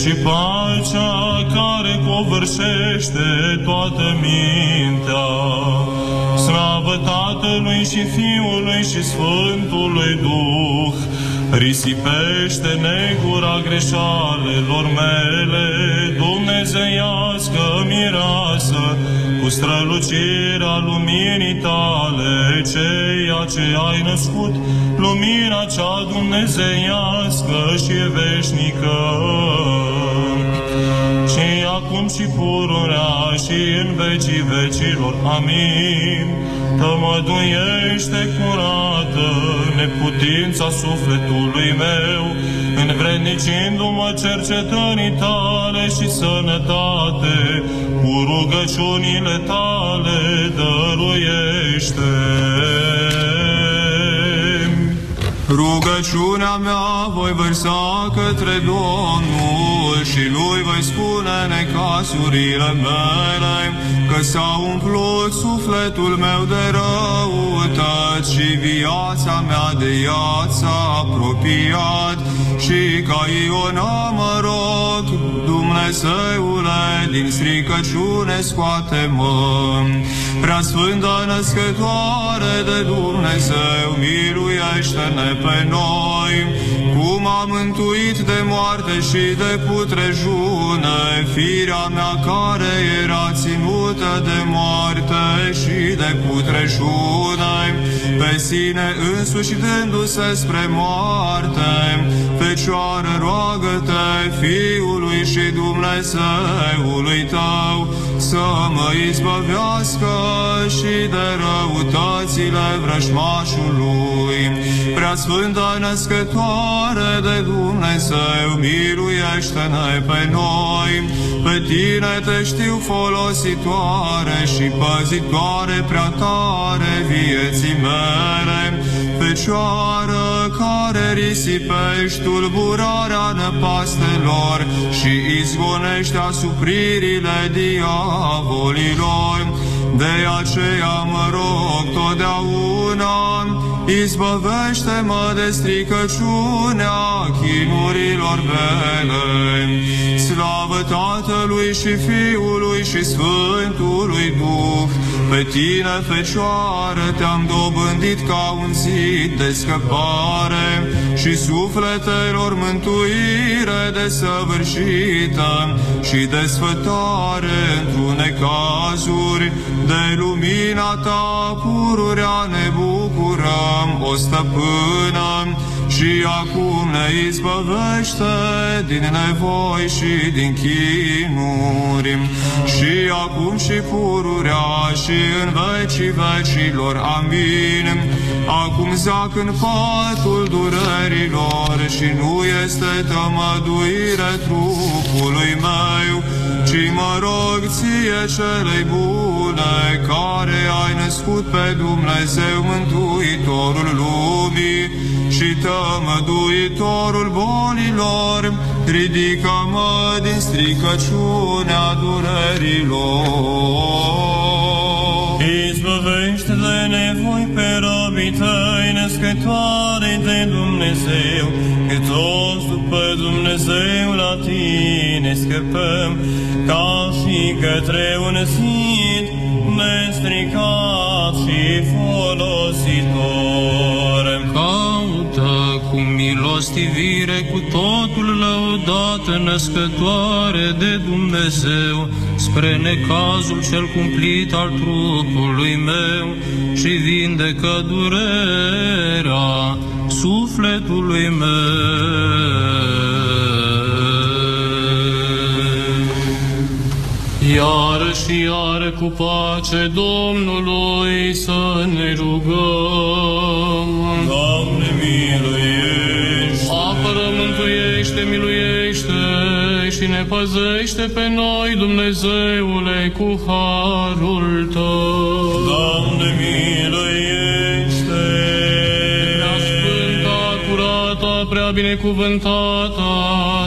Speaker 6: și pacea care covârșește toată mintea. Slavă Tatălui și Fiului și Sfântului Duh, risipește negura greșalelor mele, Dumnezeiască mireasă, cu strălucirea luminii tale, ceea ce ai născut, lumina cea dumnezeiască și veșnică. Și acum și pururea și în vecii vecilor. Amin. Tămăduiește curată neputința sufletului meu, învrednicindu-mă cercetării tale și sănătate, cu rugăciunile tale dăruiește.
Speaker 1: Rugăciunea mea voi vărsa către Domnul și lui voi spune necasurile mele, că s-a umplut sufletul meu de răutăți și viața mea de iață apropiat și ca Iona mă rog, Dumnezeule, din stricăciune scoate-mă. Prea Sfântă Născătoare de Dumnezeu, miluiește-ne pe noi, cum am mântuit de moarte și de putrejune, firea mea care era ținută de moarte și de putrejune, pe sine însuși dându-se spre moarte, Fecioară, roagă-te Fiului și Dumnezeului tău să mă izbăvească și de răutățile vrăjmașului. Prea Sfântă Născătoare de Dumnezeu, miluiește-ne pe noi, pe tine te știu folositoare și păzitoare prea tare vieții mele, Fecioară care risipești tulburarea năpastelor și izgonești asupririle diavolilor. De aceea mă rog totdeauna, izbăvește-mă de stricăciunea chinurilor mele. Slavă Tatălui și Fiului și Sfântului Duh, Pe tine, Fecioară, te-am dobândit ca un zid de scăpare și sufletelor mântuire desăvârșită și desfătare într-un necazuri, de lumina ta pururea ne bucurăm, o stăpână, și acum ne izbăvește din nevoi și din chinuri, și acum și pururea și în vecii vecilor. Amin. Acum zac în patul durerilor și nu este tămăduire trupului meu, ci mă rog ție celei bune, care ai născut pe Dumnezeu Mântuitorul lumii și tămăduitorul bolilor, ridică-mă din stricăciunea durerilor.
Speaker 2: Izbăvește de nevoi pe robii tăi, născătoare de Dumnezeu, că toți după Dumnezeu la tine scăpăm, ca și către un zid nestricat și folositor.
Speaker 3: Caută cu milostivire cu totul lăudată născătoare de Dumnezeu, spre necazul cel cumplit al trupului meu și vindecă durerea sufletului meu. Iară și iară cu pace Domnului să ne rugăm.
Speaker 2: Doamne, miluiește!
Speaker 3: Apără, mântuiește, miluiește și ne păzește pe noi, Dumnezeule, cu harul Tău.
Speaker 2: Doamne, miluiește!
Speaker 3: Prea sfânta, curată, prea binecuvântată,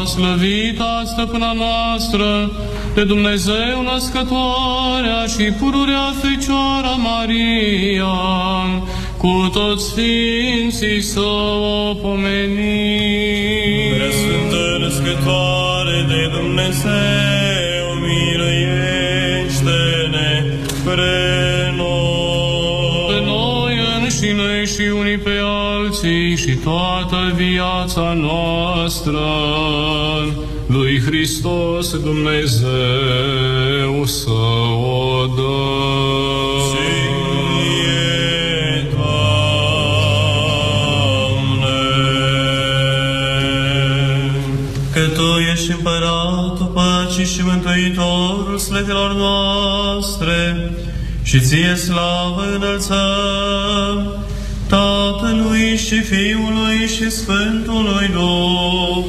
Speaker 3: slăvita stăpâna noastră, de Dumnezeu născătoarea și pururea Fecioara Maria, cu toți sfinții să o pomenim.
Speaker 2: Prea Sfântă Născătoare de Dumnezeu, miluiește-ne pre noi.
Speaker 3: pe noi înșine și unii pe alții și toată viața noastră lui Hristos Dumnezeu să o dăm.
Speaker 2: Împăratul păcii și mântuitorul sufletelor noastre și Ție slavă înălțăm Tatălui și Fiului și Sfântului Duh,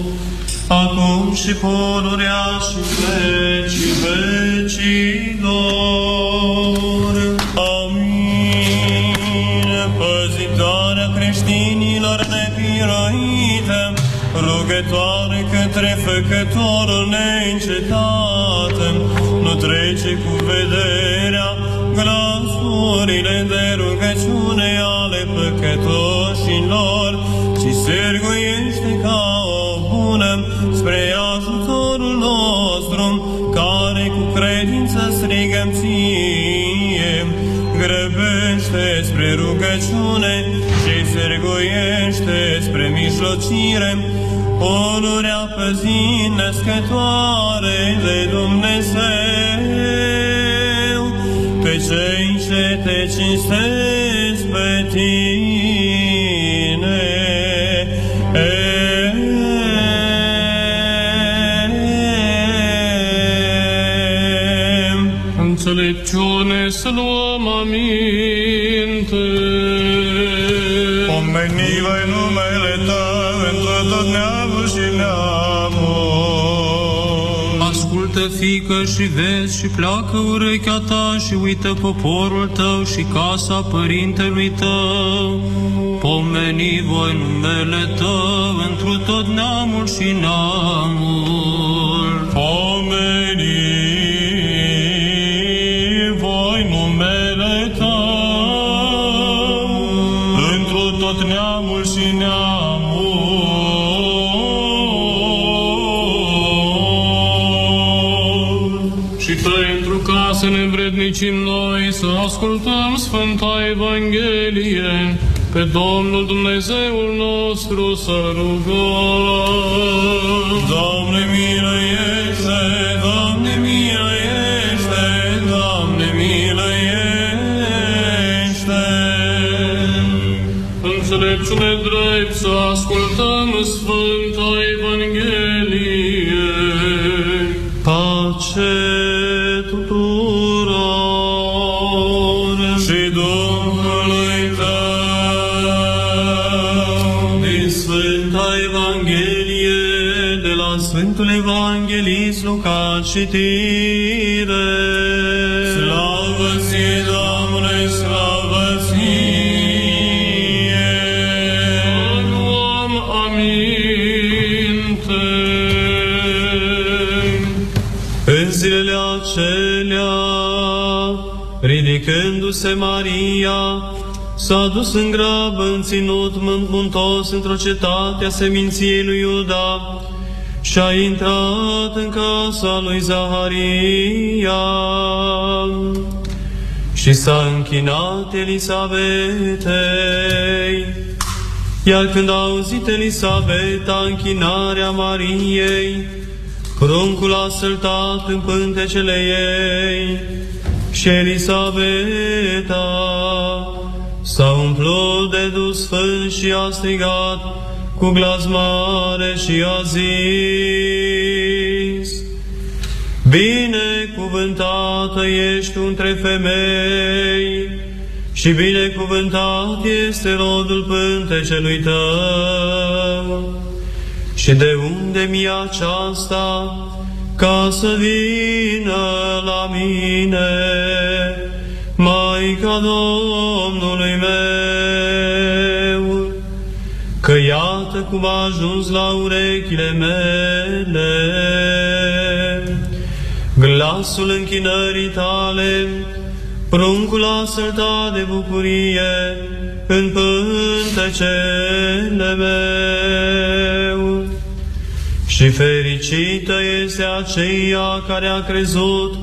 Speaker 2: acum și pururea și vecii vecilor. Amin. Păzitoarea creștinilor nepiroită, rugătoare către Făcătorul neîncetată, nu trece cu vederea glasurile de rugăciune ale păcătoșilor, ci sârguiește ca o bună spre ajutorul nostru, care cu credință strigăm ție. Grăbește spre rugăciune și sârguiește spre mijlocire, Onurea păzind născătoare de Dumnezeu, pe cei ce te cinstesc pe tine.
Speaker 3: Înțelepciune să luăm aminte. Fică, și vezi și pleacă urechea ta și uită poporul tău și casa părintelui tău. Pomeni voi numele tău întru tot neamul și neamul.
Speaker 6: Pomeni
Speaker 3: ne învrednicim noi să ascultăm Sfânta Evanghelie, pe Domnul Dumnezeul nostru să rugăm.
Speaker 5: Doamne miluiește, Doamne miluiește, Doamne miluiește.
Speaker 3: Înțelepciune drept să ascultăm Sfânta Evanghelie.
Speaker 4: Pace Evanghelist Luca citire.
Speaker 5: Slavă ție, Doamne, slavă ție.
Speaker 3: Luăm aminte.
Speaker 4: În zilele acelea, ridicându-se Maria, s-a dus în grabă în ținut muntos într-o cetate a seminției lui Iuda și a intrat în casa lui Zaharia și s-a închinat Elisabetei. Iar când a auzit Elisabeta închinarea Mariei, Pruncul a săltat în pântecele ei și Elisabeta s-a umplut de Duh Sfânt și a strigat cu glas mare și a zis, Binecuvântată ești tu între femei și binecuvântat este rodul pântecelui tău. Și de unde mi aceasta ca să vină la mine, Maica Domnului meu? Că iată cum a ajuns la urechile mele glasul închinării tale, pruncul a săltat de bucurie în pântecele meu. Și fericită este aceea care a crezut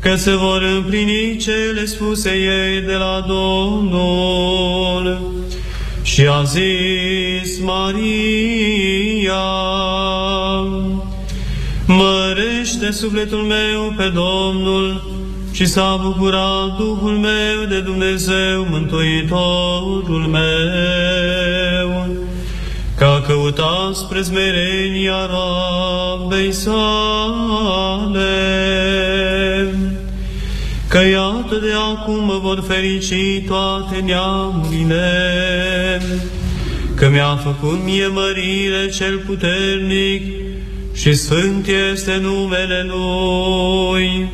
Speaker 4: că se vor împlini cele spuse ei de la Domnul. Și a zis Maria, Mărește sufletul meu pe Domnul și s-a bucurat Duhul meu de Dumnezeu, Mântuitorul meu, că a căutat spre smerenia rabei sale. Că iată de acum mă vor ferici toate neamurile, că mi-a făcut mie mărire cel puternic și sfânt este numele Lui.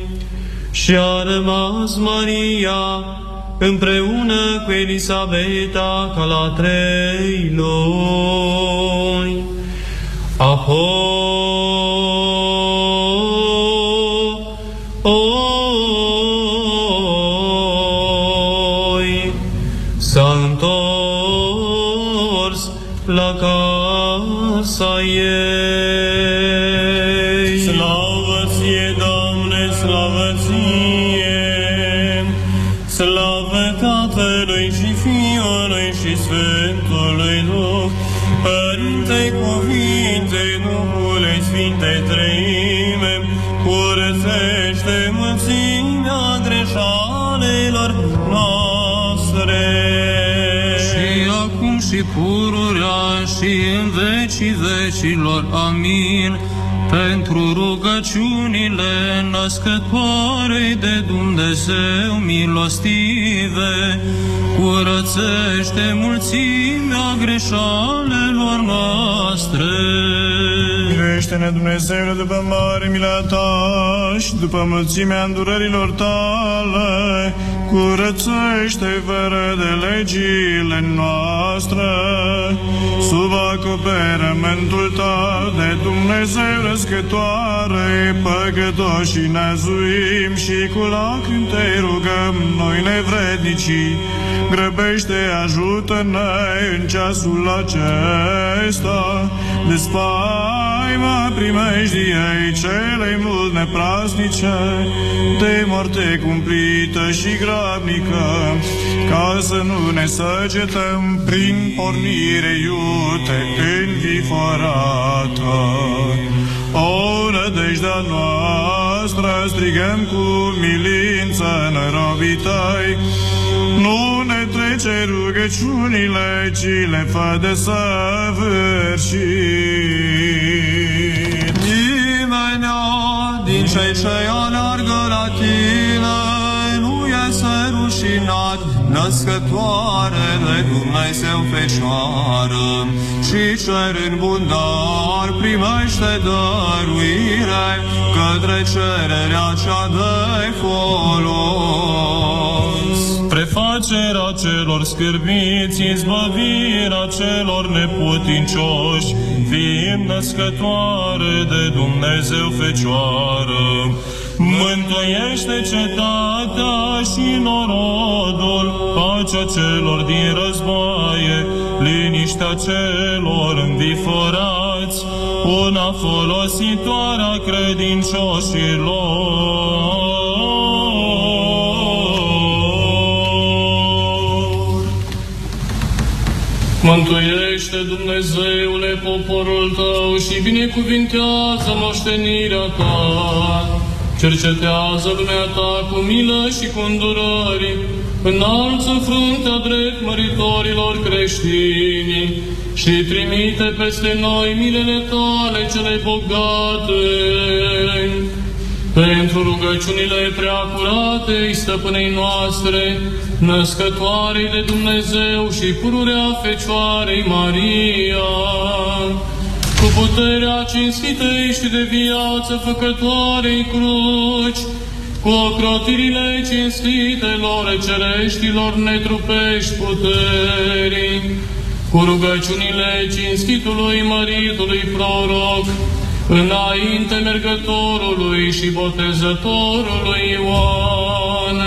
Speaker 4: Și a rămas Maria împreună cu Elisabeta ca la trei luni. Apoi
Speaker 3: rugăciunile născătoarei de Dumnezeu milostive, curățește mulțimea greșalelor noastre.
Speaker 5: Miluiește-ne, Dumnezeule, după mare mila ta și după mulțimea îndurărilor tale, curățește fără de legile noastre, sub acoperământul tău de Dumnezeu răscătoare, păcătoși și năzuim și cu lacrimi te rugăm noi nevrednicii, grăbește, ajută-ne în ceasul acesta, de spaima primejdiei celei mult neprasnice, de moarte cumplită și grabnică, ca să nu ne săgetăm prin pornire iute înviforată. O nădejdea noastră strigăm cu milință în robii tăi, nu ne trece rugăciunile, ci le fă de săvârșit.
Speaker 1: Cei ce aleargă la tine nu iese rușinat, născătoare de Dumnezeu Fecioară, și cerând bundar primește dăruire către cererea cea de folos.
Speaker 3: Prefacerea celor scârbiți, izbăvirea celor neputincioși, fiind născătoare de Dumnezeu Fecioară, mântuiește cetatea și norodul, pacea celor din războaie, liniștea celor înviforați, una folositoare a credincioșilor. Mântuiește, Dumnezeule, poporul tău și binecuvintează moștenirea ta. Cercetează lumea ta cu milă și cu îndurări, înalță fruntea drept măritorilor creștini și trimite peste noi milele tale cele bogate. Pentru rugăciunile preacurate stăpânei noastre, născătoarei de Dumnezeu și pururea Fecioarei Maria, cu puterea cinstitei și de viață făcătoarei cruci, cu ocrotirile cinstitelor cereștilor netrupești puterii, cu rugăciunile cinstitului măritului proroc, înainte mergătorului și botezătorului Ioan,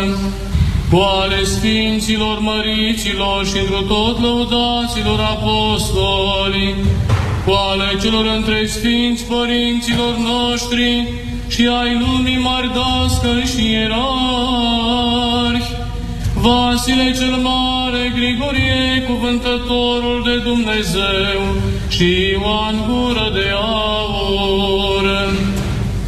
Speaker 3: cu ale Sfinților Măriților și într tot lăudaților apostoli, cu ale celor între Sfinți Părinților noștri și ai lumii mari dascări și ierarhi, Vasile cel Mare, Grigorie, cuvântătorul de Dumnezeu, și Ioan Gură de Aur.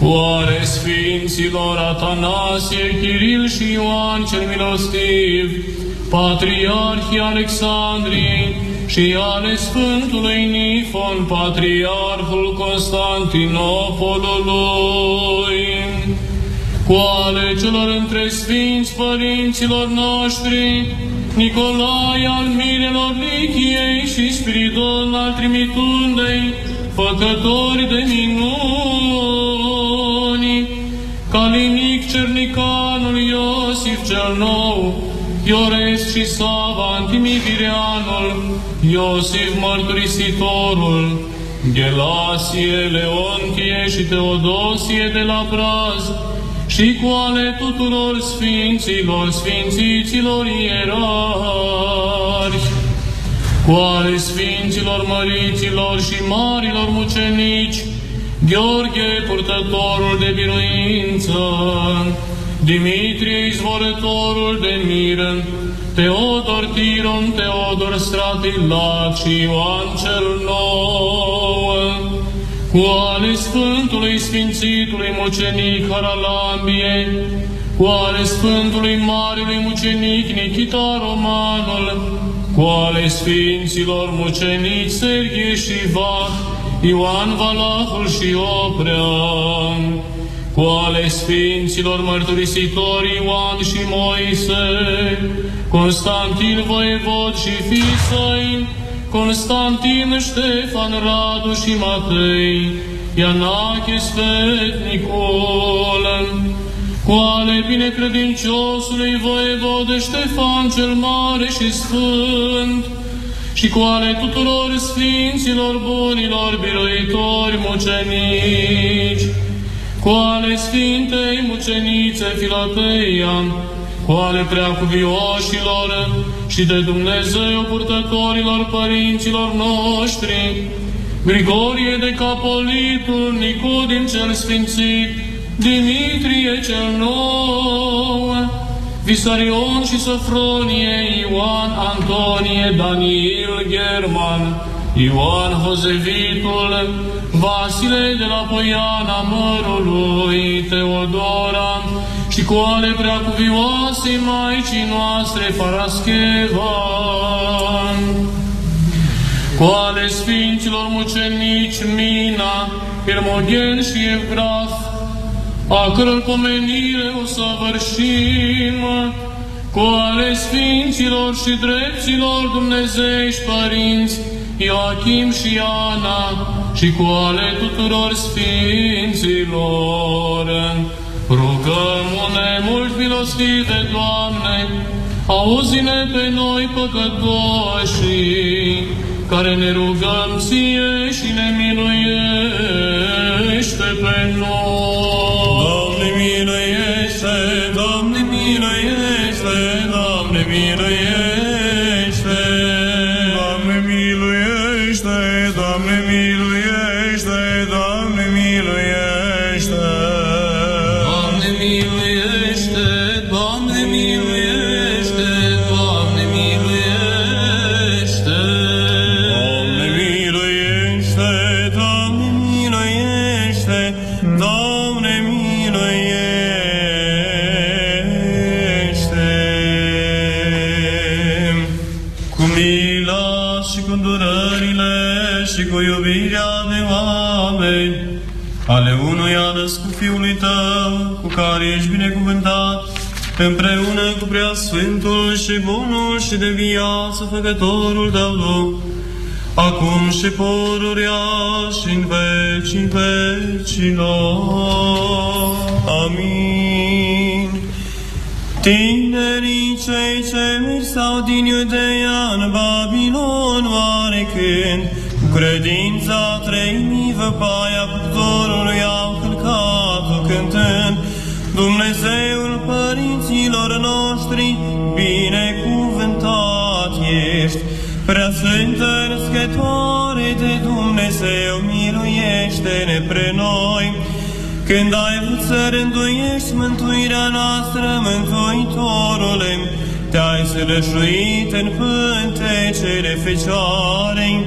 Speaker 3: Oare Sfinților Atanasie, Chiril și Ioan cel Milostiv, Patriarhii Alexandrii și ale Sfântului Nifon, Patriarhul Constantinopolului, cu ale celor între Sfinți Părinților noștri, Nicolae al Mirelor Lichiei și Spiridon al Trimitundei, făcători de minuni, Calinic Cernicanul Iosif cel Nou, Iores și Sava Antimitireanul, Iosif Mărturisitorul, Gelasie, Leontie și Teodosie de la Praz, și cu ale tuturor sfinților, sfințiților ierarhi, cu ale sfinților măriților și marilor mucenici, Gheorghe, purtătorul de biruință, Dimitrie, izvorătorul de miră, Teodor Tiron, Teodor Stratilat și Ioan cel Nou, cu ale Sfântului Sfințitului Mucenic Haralambie, cu ale Sfântului Marelui Mucenic Nikita Romanul, cu ale Sfinților Mucenici Serghie și Vah, Ioan Valahul și Oprea, cu ale Sfinților Mărturisitori Ioan și Moise, Constantin Voievod și Fisai, Constantin, Ștefan, Radu și Matei, Ianache, Sfetnicol, cu ale binecredinciosului voievode Ștefan cel Mare și Sfânt, și cu ale tuturor sfinților bunilor biruitori mucenici, cu ale Sfintei Mucenițe Filateia, cu ale preacuvioșilor și de Dumnezeu purtătorilor părinților noștri, Grigorie de Capolitul, Nicodim cel Sfințit, Dimitrie cel Nou, Visarion și Sofronie, Ioan Antonie, Daniel German, Ioan Hozevitul, Vasile de la Poiana Mărului, Teodora și cu ale preacuvioase Maicii noastre Parascheva, cu ale Sfinților Mucenici Mina, Hermogen și Evgraf, a căror pomenire o săvârșim, cu ale Sfinților și Drepților Dumnezești Părinți, Ioachim și Ana, și cu ale tuturor Sfinților. Rugăm-ne mult milostive, Doamne, auzi-ne pe noi păcătoși, care ne rugăm ție și ne miluiește pe noi.
Speaker 2: Doamne miluiește, împreună cu Preasfântul și Bunul și de viață Făcătorul Tău Duh, acum și pururea și în vecii vecilor. Amin. Tinerii cei ce sau din Iudeea în Babilon oarecând, cu credința treimii văpaia cuptorului au călcat-o cântând, Dumnezeul părinților noștri, binecuvântat ești, Prea Sfântă Născătoare de Dumnezeu, miluiește-ne pre noi, când ai vrut să rânduiești mântuirea noastră, Mântuitorule, te-ai sălășuit în pântecele Fecioarei,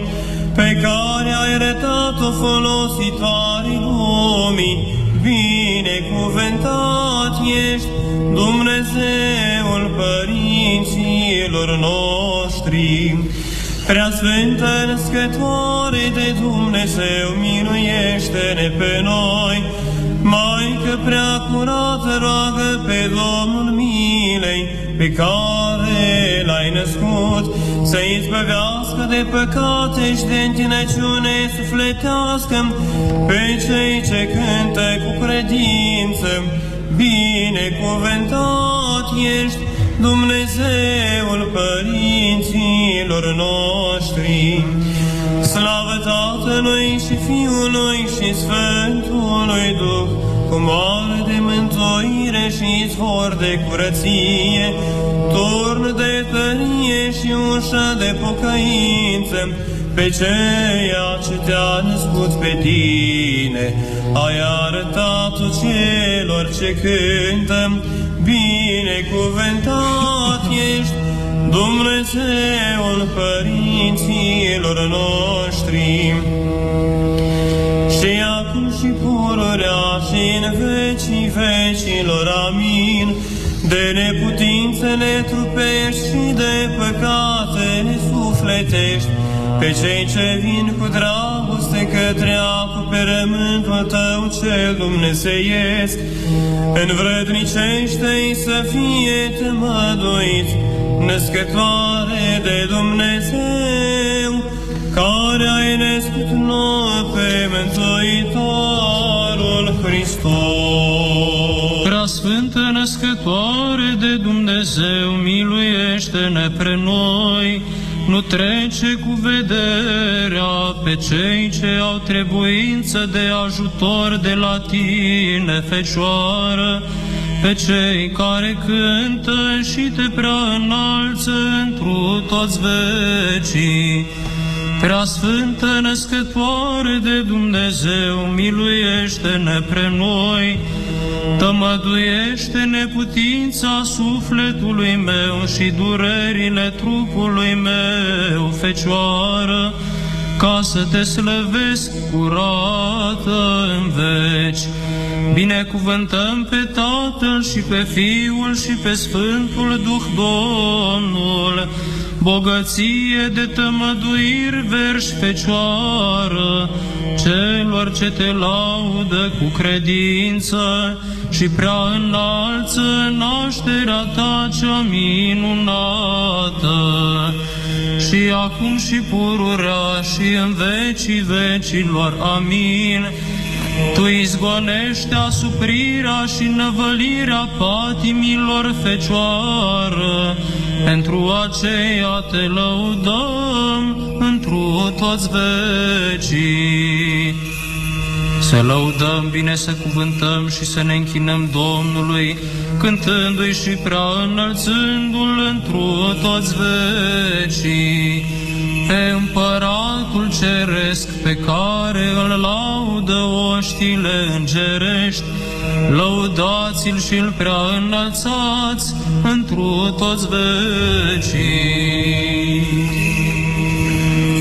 Speaker 2: pe care ai arătat-o folositoare lumii, binecuvântat ești, Dumnezeul părinților noștri. Prea Sfântă Născătoare de Dumnezeu, miluiește-ne pe noi, Maică prea curată, roagă pe Domnul milei, pe care l-ai născut, să-i izbăvească de păcate și de întinăciune sufletească pe cei ce cântă cu credință. Binecuvântat ești, Dumnezeul părinților noștri. Slavă Tatălui și Fiului și Sfântului Duh, cu mare de mântuire și izvor de curăție, turn de tărie și ușă de pocăință, pe ceea ce te-a născut pe tine, ai arătat celor ce cântă, binecuvântat ești, Dumnezeul părinților noștri. Și acum și pururea și în vecii vecilor, amin, de neputințele trupești și de păcatele sufletești, pe cei ce vin cu dragoste către acoperământul tău cel dumnezeiesc, învrednicește-i să fie tămăduiți, născătoare de Dumnezeu, care ai născut nouă pe Mântuitorul Hristos.
Speaker 3: Prea Sfântă Născătoare de Dumnezeu, miluiește-ne pre noi, nu trece cu vederea pe cei ce au trebuință de ajutor de la tine, Fecioară, pe cei care cântă și te prea înalță întru toți vecii.
Speaker 7: Prea Sfântă Născătoare de Dumnezeu, miluiește-ne pre noi, tămăduiește neputința sufletului meu și durerile trupului meu, Fecioară, ca să te slăvesc curată în veci. Binecuvântăm pe Tatăl și pe Fiul și pe Sfântul Duh Domnul, bogăție de tămăduiri verși fecioară, celor ce te laudă cu credință și prea înalță nașterea ta cea minunată. Și acum și pururea și în vecii vecilor. Amin. Tu izgonești asuprirea și năvălirea patimilor fecioară, pentru aceea te lăudăm întru toți vecii. Să lăudăm bine, să cuvântăm și să ne închinăm Domnului, cântându-i și prea înălțându-L întru toți vecii. Pe împăratul ceresc pe care îl laudă oștile îngerești, lăudați-l și îl prea înălțați întru toți vecii.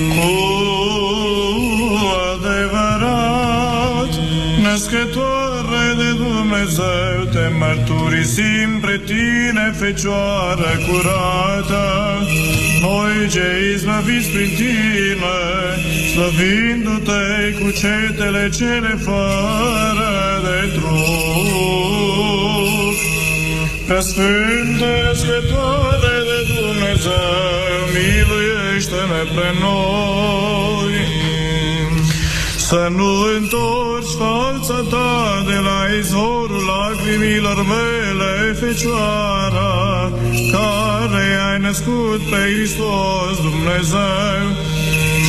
Speaker 5: Cu adevărat, născătoare de Dumnezeu, te mărturisim pre tine, Fecioară curată, noi ce izbăviți prin tine, slăvindu-te cu cetele cele fără de trup. Prea Sfântă Născătoare de Dumnezeu, miluiește-ne pe noi. Să nu întorci fața ta de la izvorul lacrimilor mele, Fecioara, care ai născut pe Hristos Dumnezeu,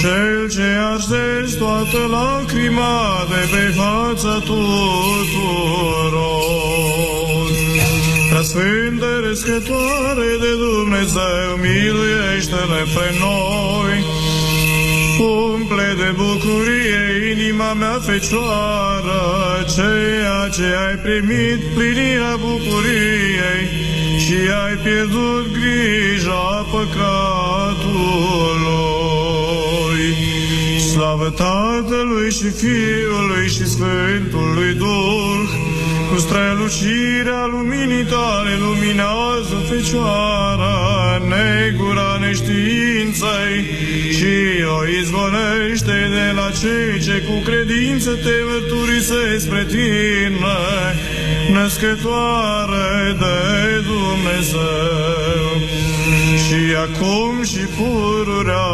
Speaker 5: Cel ce aștești toată lacrima de pe fața tuturor. Prea Sfântă Răscătoare de Dumnezeu, miluiește-ne pe noi, Umple de bucurie inima mea fecioară, ceea ce ai primit plinirea bucuriei și ai pierdut grija păcatului. Slavă Tatălui și Fiului și Sfântului Duh, cu strălucirea luminii tale luminează Fecioara, negura neștiinței și o izgonește de la cei ce cu credință te mărturisesc spre tine, născătoare de Dumnezeu. Și acum și pururea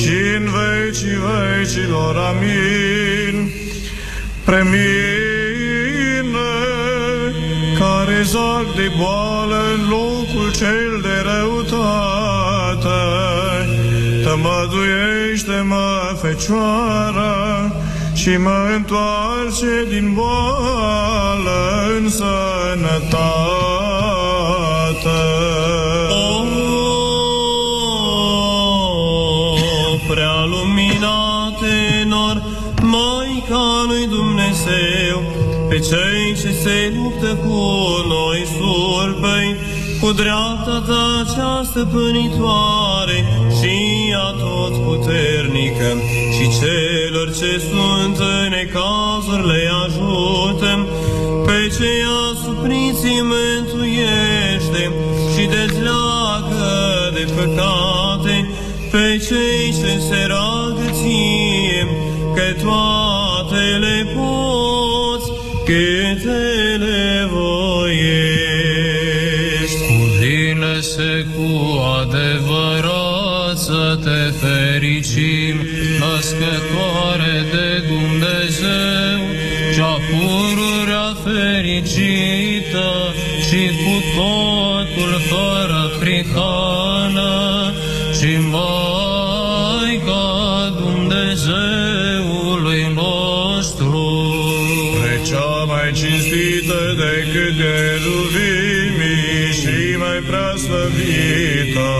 Speaker 5: și în vecii vecilor. Amin. Premine care zac de boală în locul cel de răutate, tămăduiește-mă, Fecioară, și mă întoarce din boală în sănătate.
Speaker 7: Dreapta ta cea stăpânitoare și a tot puternică, și celor ce sunt în necazuri le ajută, pe cei asupriți îi mântuiește și dezleagă de păcate, pe cei ce se roagă ție, că toate
Speaker 8: fericită și cu totul fără fricană, și Maica Dumnezeului nostru.
Speaker 5: Pe cea mai cinstită decât de ruvimii și mai prea slăvită,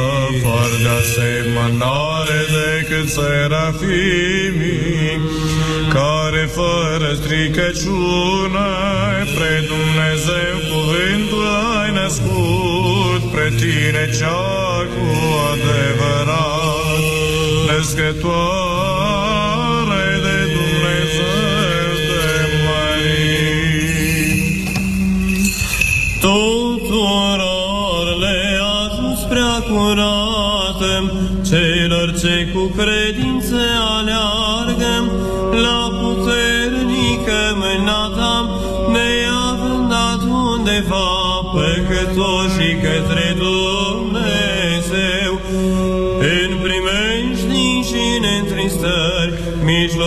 Speaker 5: fără de asemănare decât serafimii, care fără stricăciune, pre Dumnezeu cuvântul ai născut, pre tine cea cu adevărat, născătoare de Dumnezeu te mărim.
Speaker 2: Tuturor le-a dus prea curată, celor ce cu credință aleargă la puternică mâna ta, neavând dat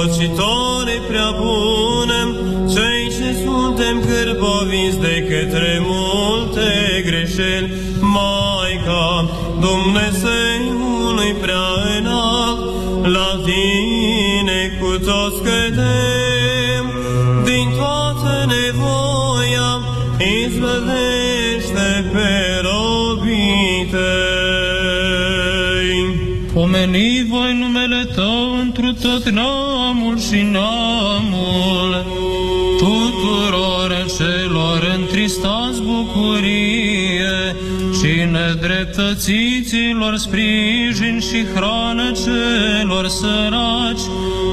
Speaker 2: mijlocitoare prea bună, cei ce suntem cârboviți de către multe greșeli, Maica Dumnezeului prea înalt, la tine cu toți cădem, din toată nevoia, izbăvește pe robii tăi.
Speaker 7: Pomeni voi numele Tău întru tot neamul și neamul, tuturor celor întristați bucurie și nedreptățiților sprijin și hrană celor săraci,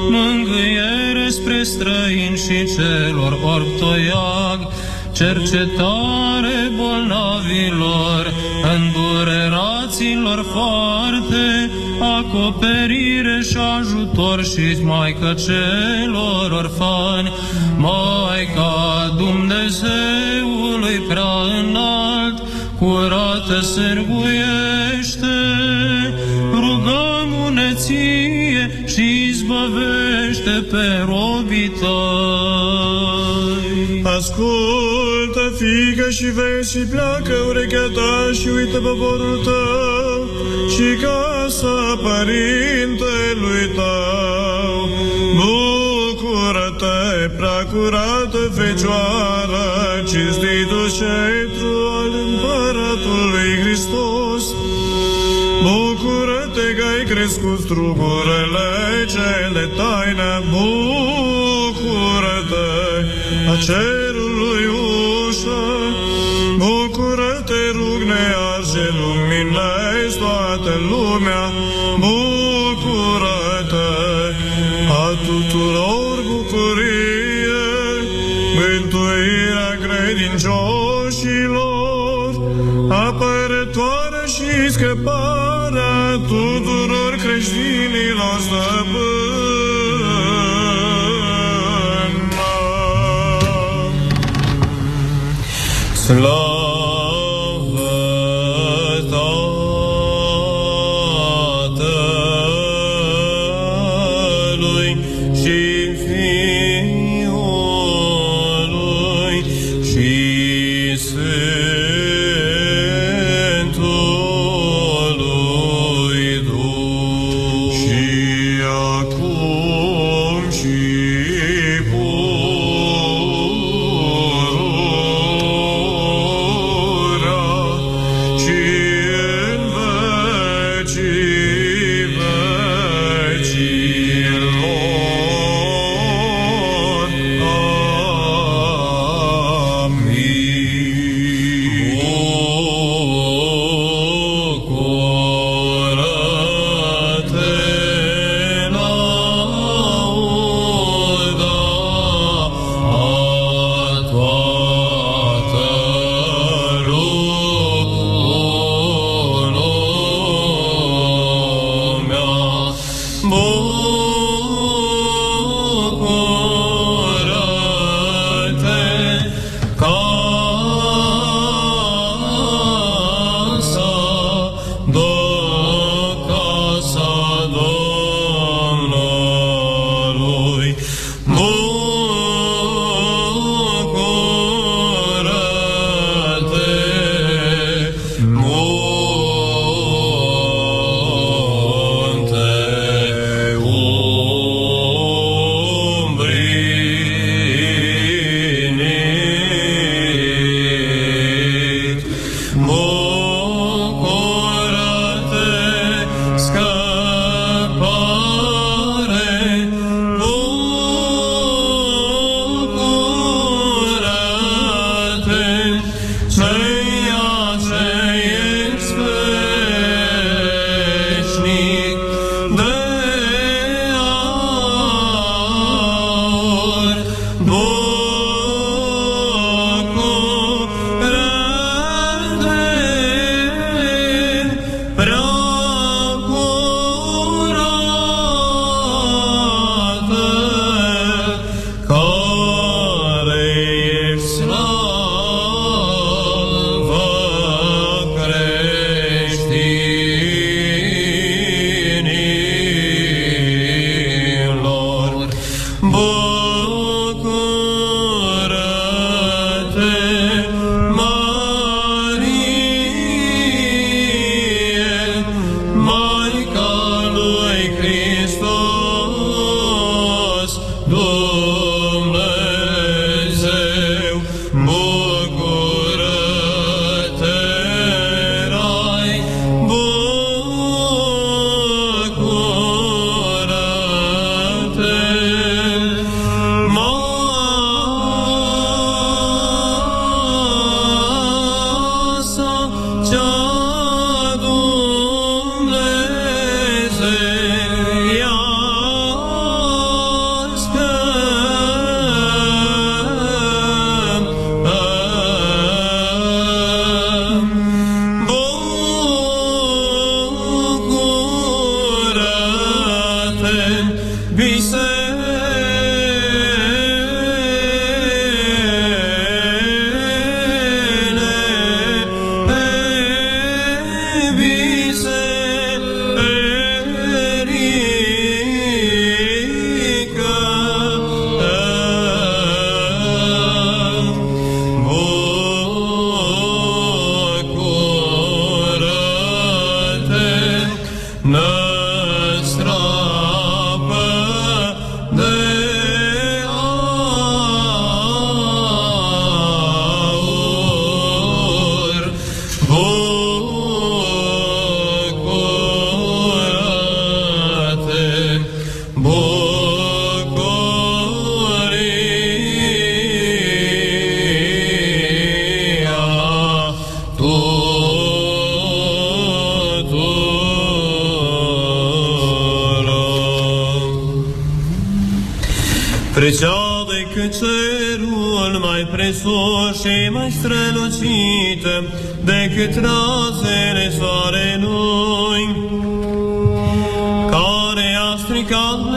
Speaker 7: mângâiere spre străini și celor ortoiag, cercetare bolnavilor, îndureraților foarte, acoperire și ajutor și Maica celor orfani, Maica Dumnezeului prea înalt, curată sârguiește, rugăm-ne ție și izbăvește pe robii tăi.
Speaker 5: Ascultă, fică, și vezi și pleacă urechea ta și uită poporul tău și casa părintelui tău. Bucură-te, prea curată Fecioară, cinstitul centru al împăratului Hristos. Bucură-te că ai crescut strugurile cele taine, bucură-te a cerului ușă, bucură-te, rug nearge, luminezi toată lumea, bucură-te a tuturor bucurie, mântuirea credincioșilor, apărătoare și scăparea tuturor creștinilor stăpână. Slavă
Speaker 2: Precea decât cerul mai presus și mai strălucit decât razele soarelui, care a stricat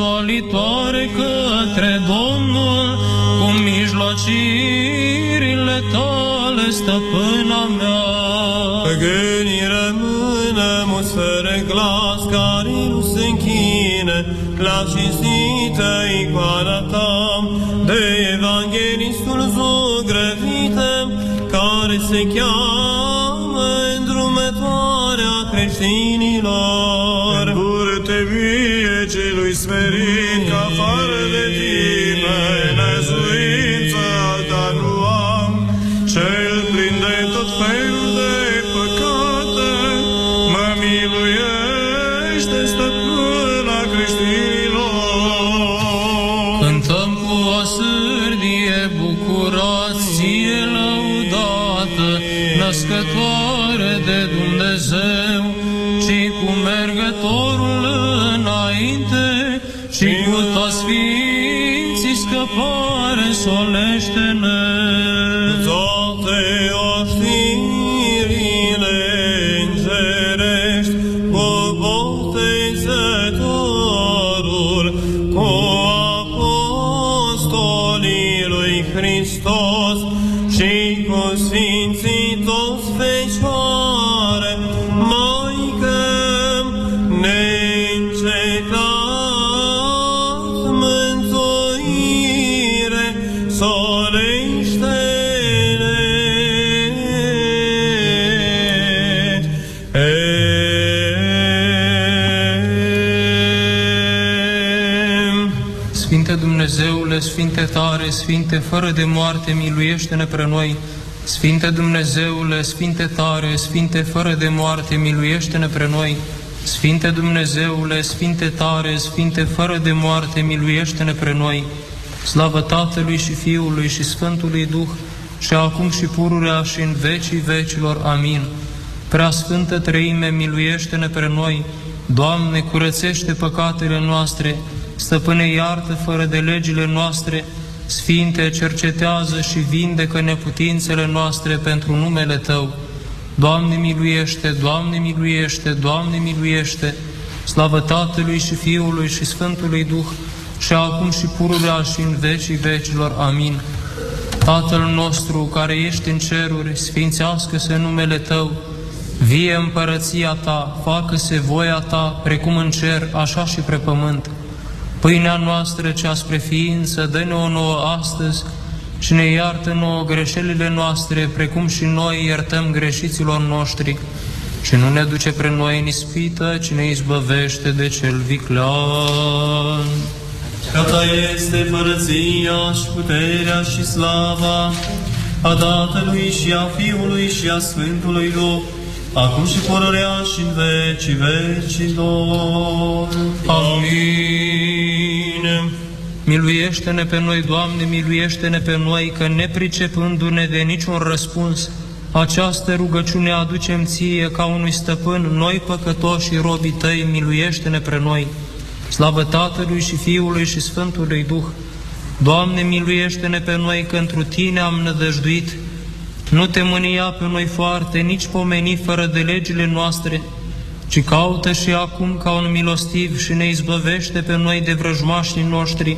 Speaker 7: solitoare către Domnul cu mijlocirile tale, stăpâna mea.
Speaker 2: Gânii rămână mulți fără glas, care nu se închine la cinstită icoana
Speaker 7: Sfinte tare, Sfinte fără de moarte, miluiește-ne pre noi. Sfinte Dumnezeule, Sfinte tare, Sfinte fără de moarte, miluiește-ne pre noi. Sfinte Dumnezeule, Sfinte tare, Sfinte fără de moarte, miluiește-ne pre noi. Slavă Tatălui și Fiului și Sfântului Duh, și acum și pururea și în vecii vecilor. Amin. Prea Sfântă Treime, miluiește-ne pre noi. Doamne, curățește păcatele noastre, Stăpâne, iartă fără de legile noastre, Sfinte, cercetează și vindecă neputințele noastre pentru numele Tău. Doamne, miluiește, Doamne, miluiește, Doamne, miluiește, slavă Tatălui și Fiului și Sfântului Duh, și acum și pururea și în vecii vecilor. Amin. Tatăl nostru care ești în ceruri, sfințească-se numele Tău, vie împărăția Ta, facă-se voia Ta, precum în cer, așa și pe pământ. Pâinea noastră cea spre ființă, dă-ne o nouă astăzi și ne iartă nouă greșelile noastre, precum și noi iertăm greșiților noștri. Și nu ne duce pre noi în ispită, ci ne izbăvește de cel viclean.
Speaker 4: Că Ta este părăția și puterea și slava a Tatălui și a Fiului și a Sfântului Duh, acum și pururea și în vecii vecilor.
Speaker 7: Amin. Miluiește-ne pe noi, Doamne, miluiește-ne pe noi, că nepricepându-ne de niciun răspuns, această rugăciune aducem ție ca unui stăpân, noi păcătoși și robii tăi, miluiește-ne pe noi. Slavă Tatălui și Fiului și Sfântului Duh, Doamne, miluiește-ne pe noi, că întru Tine am nădăjduit. Nu te mânia pe noi foarte, nici pomeni fără de legile noastre, ci caută și acum ca un milostiv și ne izbăvește pe noi de vrăjmașii noștri,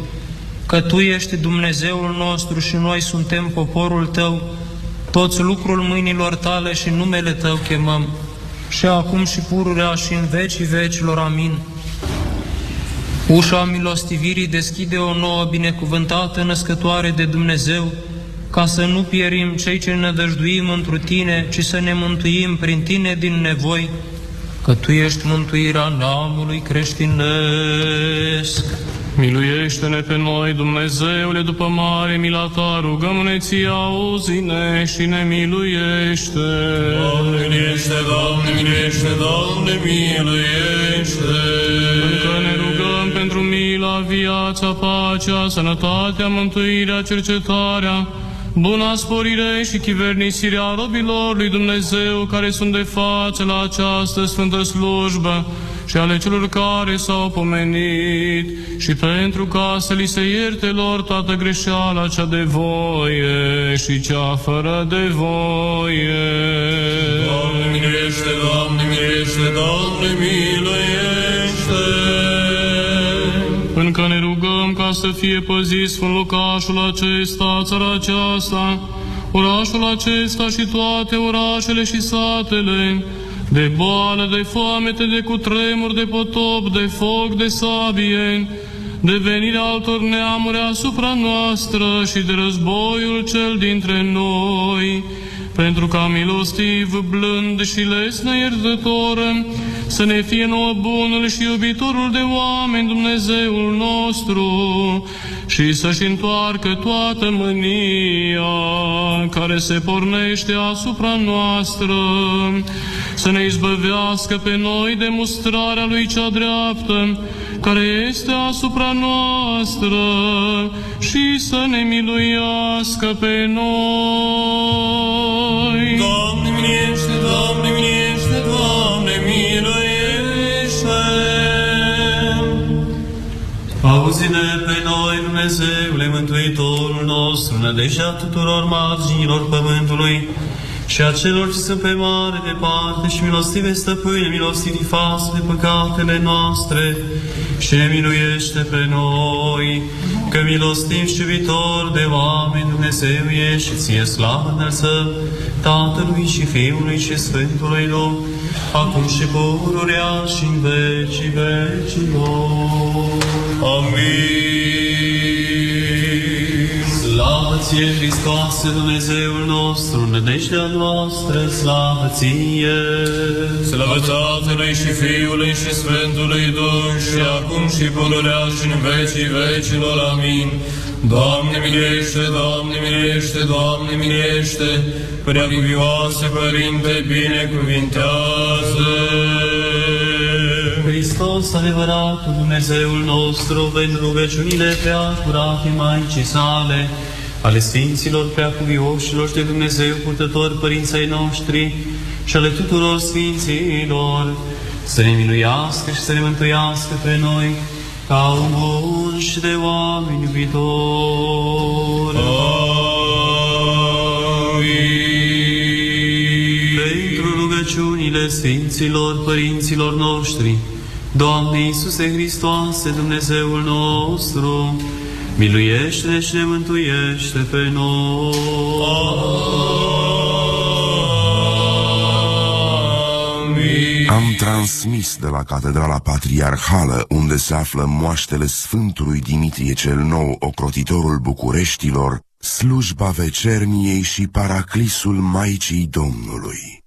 Speaker 7: că Tu ești Dumnezeul nostru și noi suntem poporul Tău, toți lucrul mâinilor Tale și numele Tău chemăm, și acum și pururea și în vecii vecilor. Amin. Ușa milostivirii deschide o nouă binecuvântată născătoare de Dumnezeu, ca să nu pierim cei ce ne dăjduim întru Tine, ci să ne mântuim prin Tine din nevoi, că Tu ești mântuirea neamului creștinesc.
Speaker 3: Miluiește-ne pe noi, Dumnezeule, după mare mila Ta, rugăm-ne ție, auzi-ne și ne miluiește.
Speaker 4: Doamne, miluiește, Doamne, miluiește, Doamne, miluiește.
Speaker 3: Încă ne rugăm pentru mila, viața, pacea, sănătatea, mântuirea, cercetarea, buna sporire și chivernisirea robilor lui Dumnezeu care sunt de față la această sfântă slujbă și ale celor care s-au pomenit și pentru ca să li se ierte lor toată greșeala cea de voie și cea fără de voie.
Speaker 4: Doamne, miluiește, Doamne, miluiește, Doamne, miluiește.
Speaker 3: Să fie păzit Sfânt locașul acesta, țara aceasta, orașul acesta și toate orașele și satele, de boală, de foamete, de cutremur, de potop, de foc, de sabie, de venirea altor neamuri asupra noastră și de războiul cel dintre noi, pentru ca milostiv, blând și lesne iertător, să ne fie nouă bunul și iubitorul de oameni Dumnezeul nostru și să-și întoarcă toată mânia care se pornește asupra noastră, să ne izbăvească pe noi de mustrarea lui cea dreaptă, care este asupra noastră și să ne miluiască pe noi.
Speaker 4: Doamne, miluiește, Doamne, miluiește, Doamne, miluiește. Auzi-ne pe noi, Dumnezeule, Mântuitorul nostru, nădejdea tuturor marginilor pământului, și a celor ce sunt pe mare departe și milostive stăpâne, milostivi față de păcatele noastre și ne miluiește pe noi, că milostiv și iubitor de oameni Dumnezeu ești și ție slavă înălțăm Tatălui și Fiului și Sfântului Duh, acum și pururea și în vecii vecilor. Amin. Slavă ție, Hristoase, Dumnezeul nostru, nădejdea noastră, slavă ție!
Speaker 2: Slavă Tatălui și Fiului și Sfântului Duh și acum și pururea și în vecii vecilor. Amin. Doamne miluiește, Doamne miluiește, Doamne miluiește, prea cuvioase Părinte, binecuvintează!
Speaker 4: Hristos, adevăratul Dumnezeul nostru, pentru rugăciunile prea curate Maicii sale, ale Sfinților preacuvioșilor și de Dumnezeu purtători părinței noștri și ale tuturor Sfinților, să ne miluiască și să ne mântuiască pe noi, ca un bun și de oameni iubitori. Pentru rugăciunile Sfinților Părinților noștri, Doamne Iisuse Hristoase, Dumnezeul nostru, miluiește și ne mântuiește pe noi.
Speaker 9: Am transmis de la Catedrala Patriarhală, unde se află moaștele Sfântului Dimitrie cel Nou, ocrotitorul Bucureștilor, slujba vecerniei și paraclisul Maicii Domnului.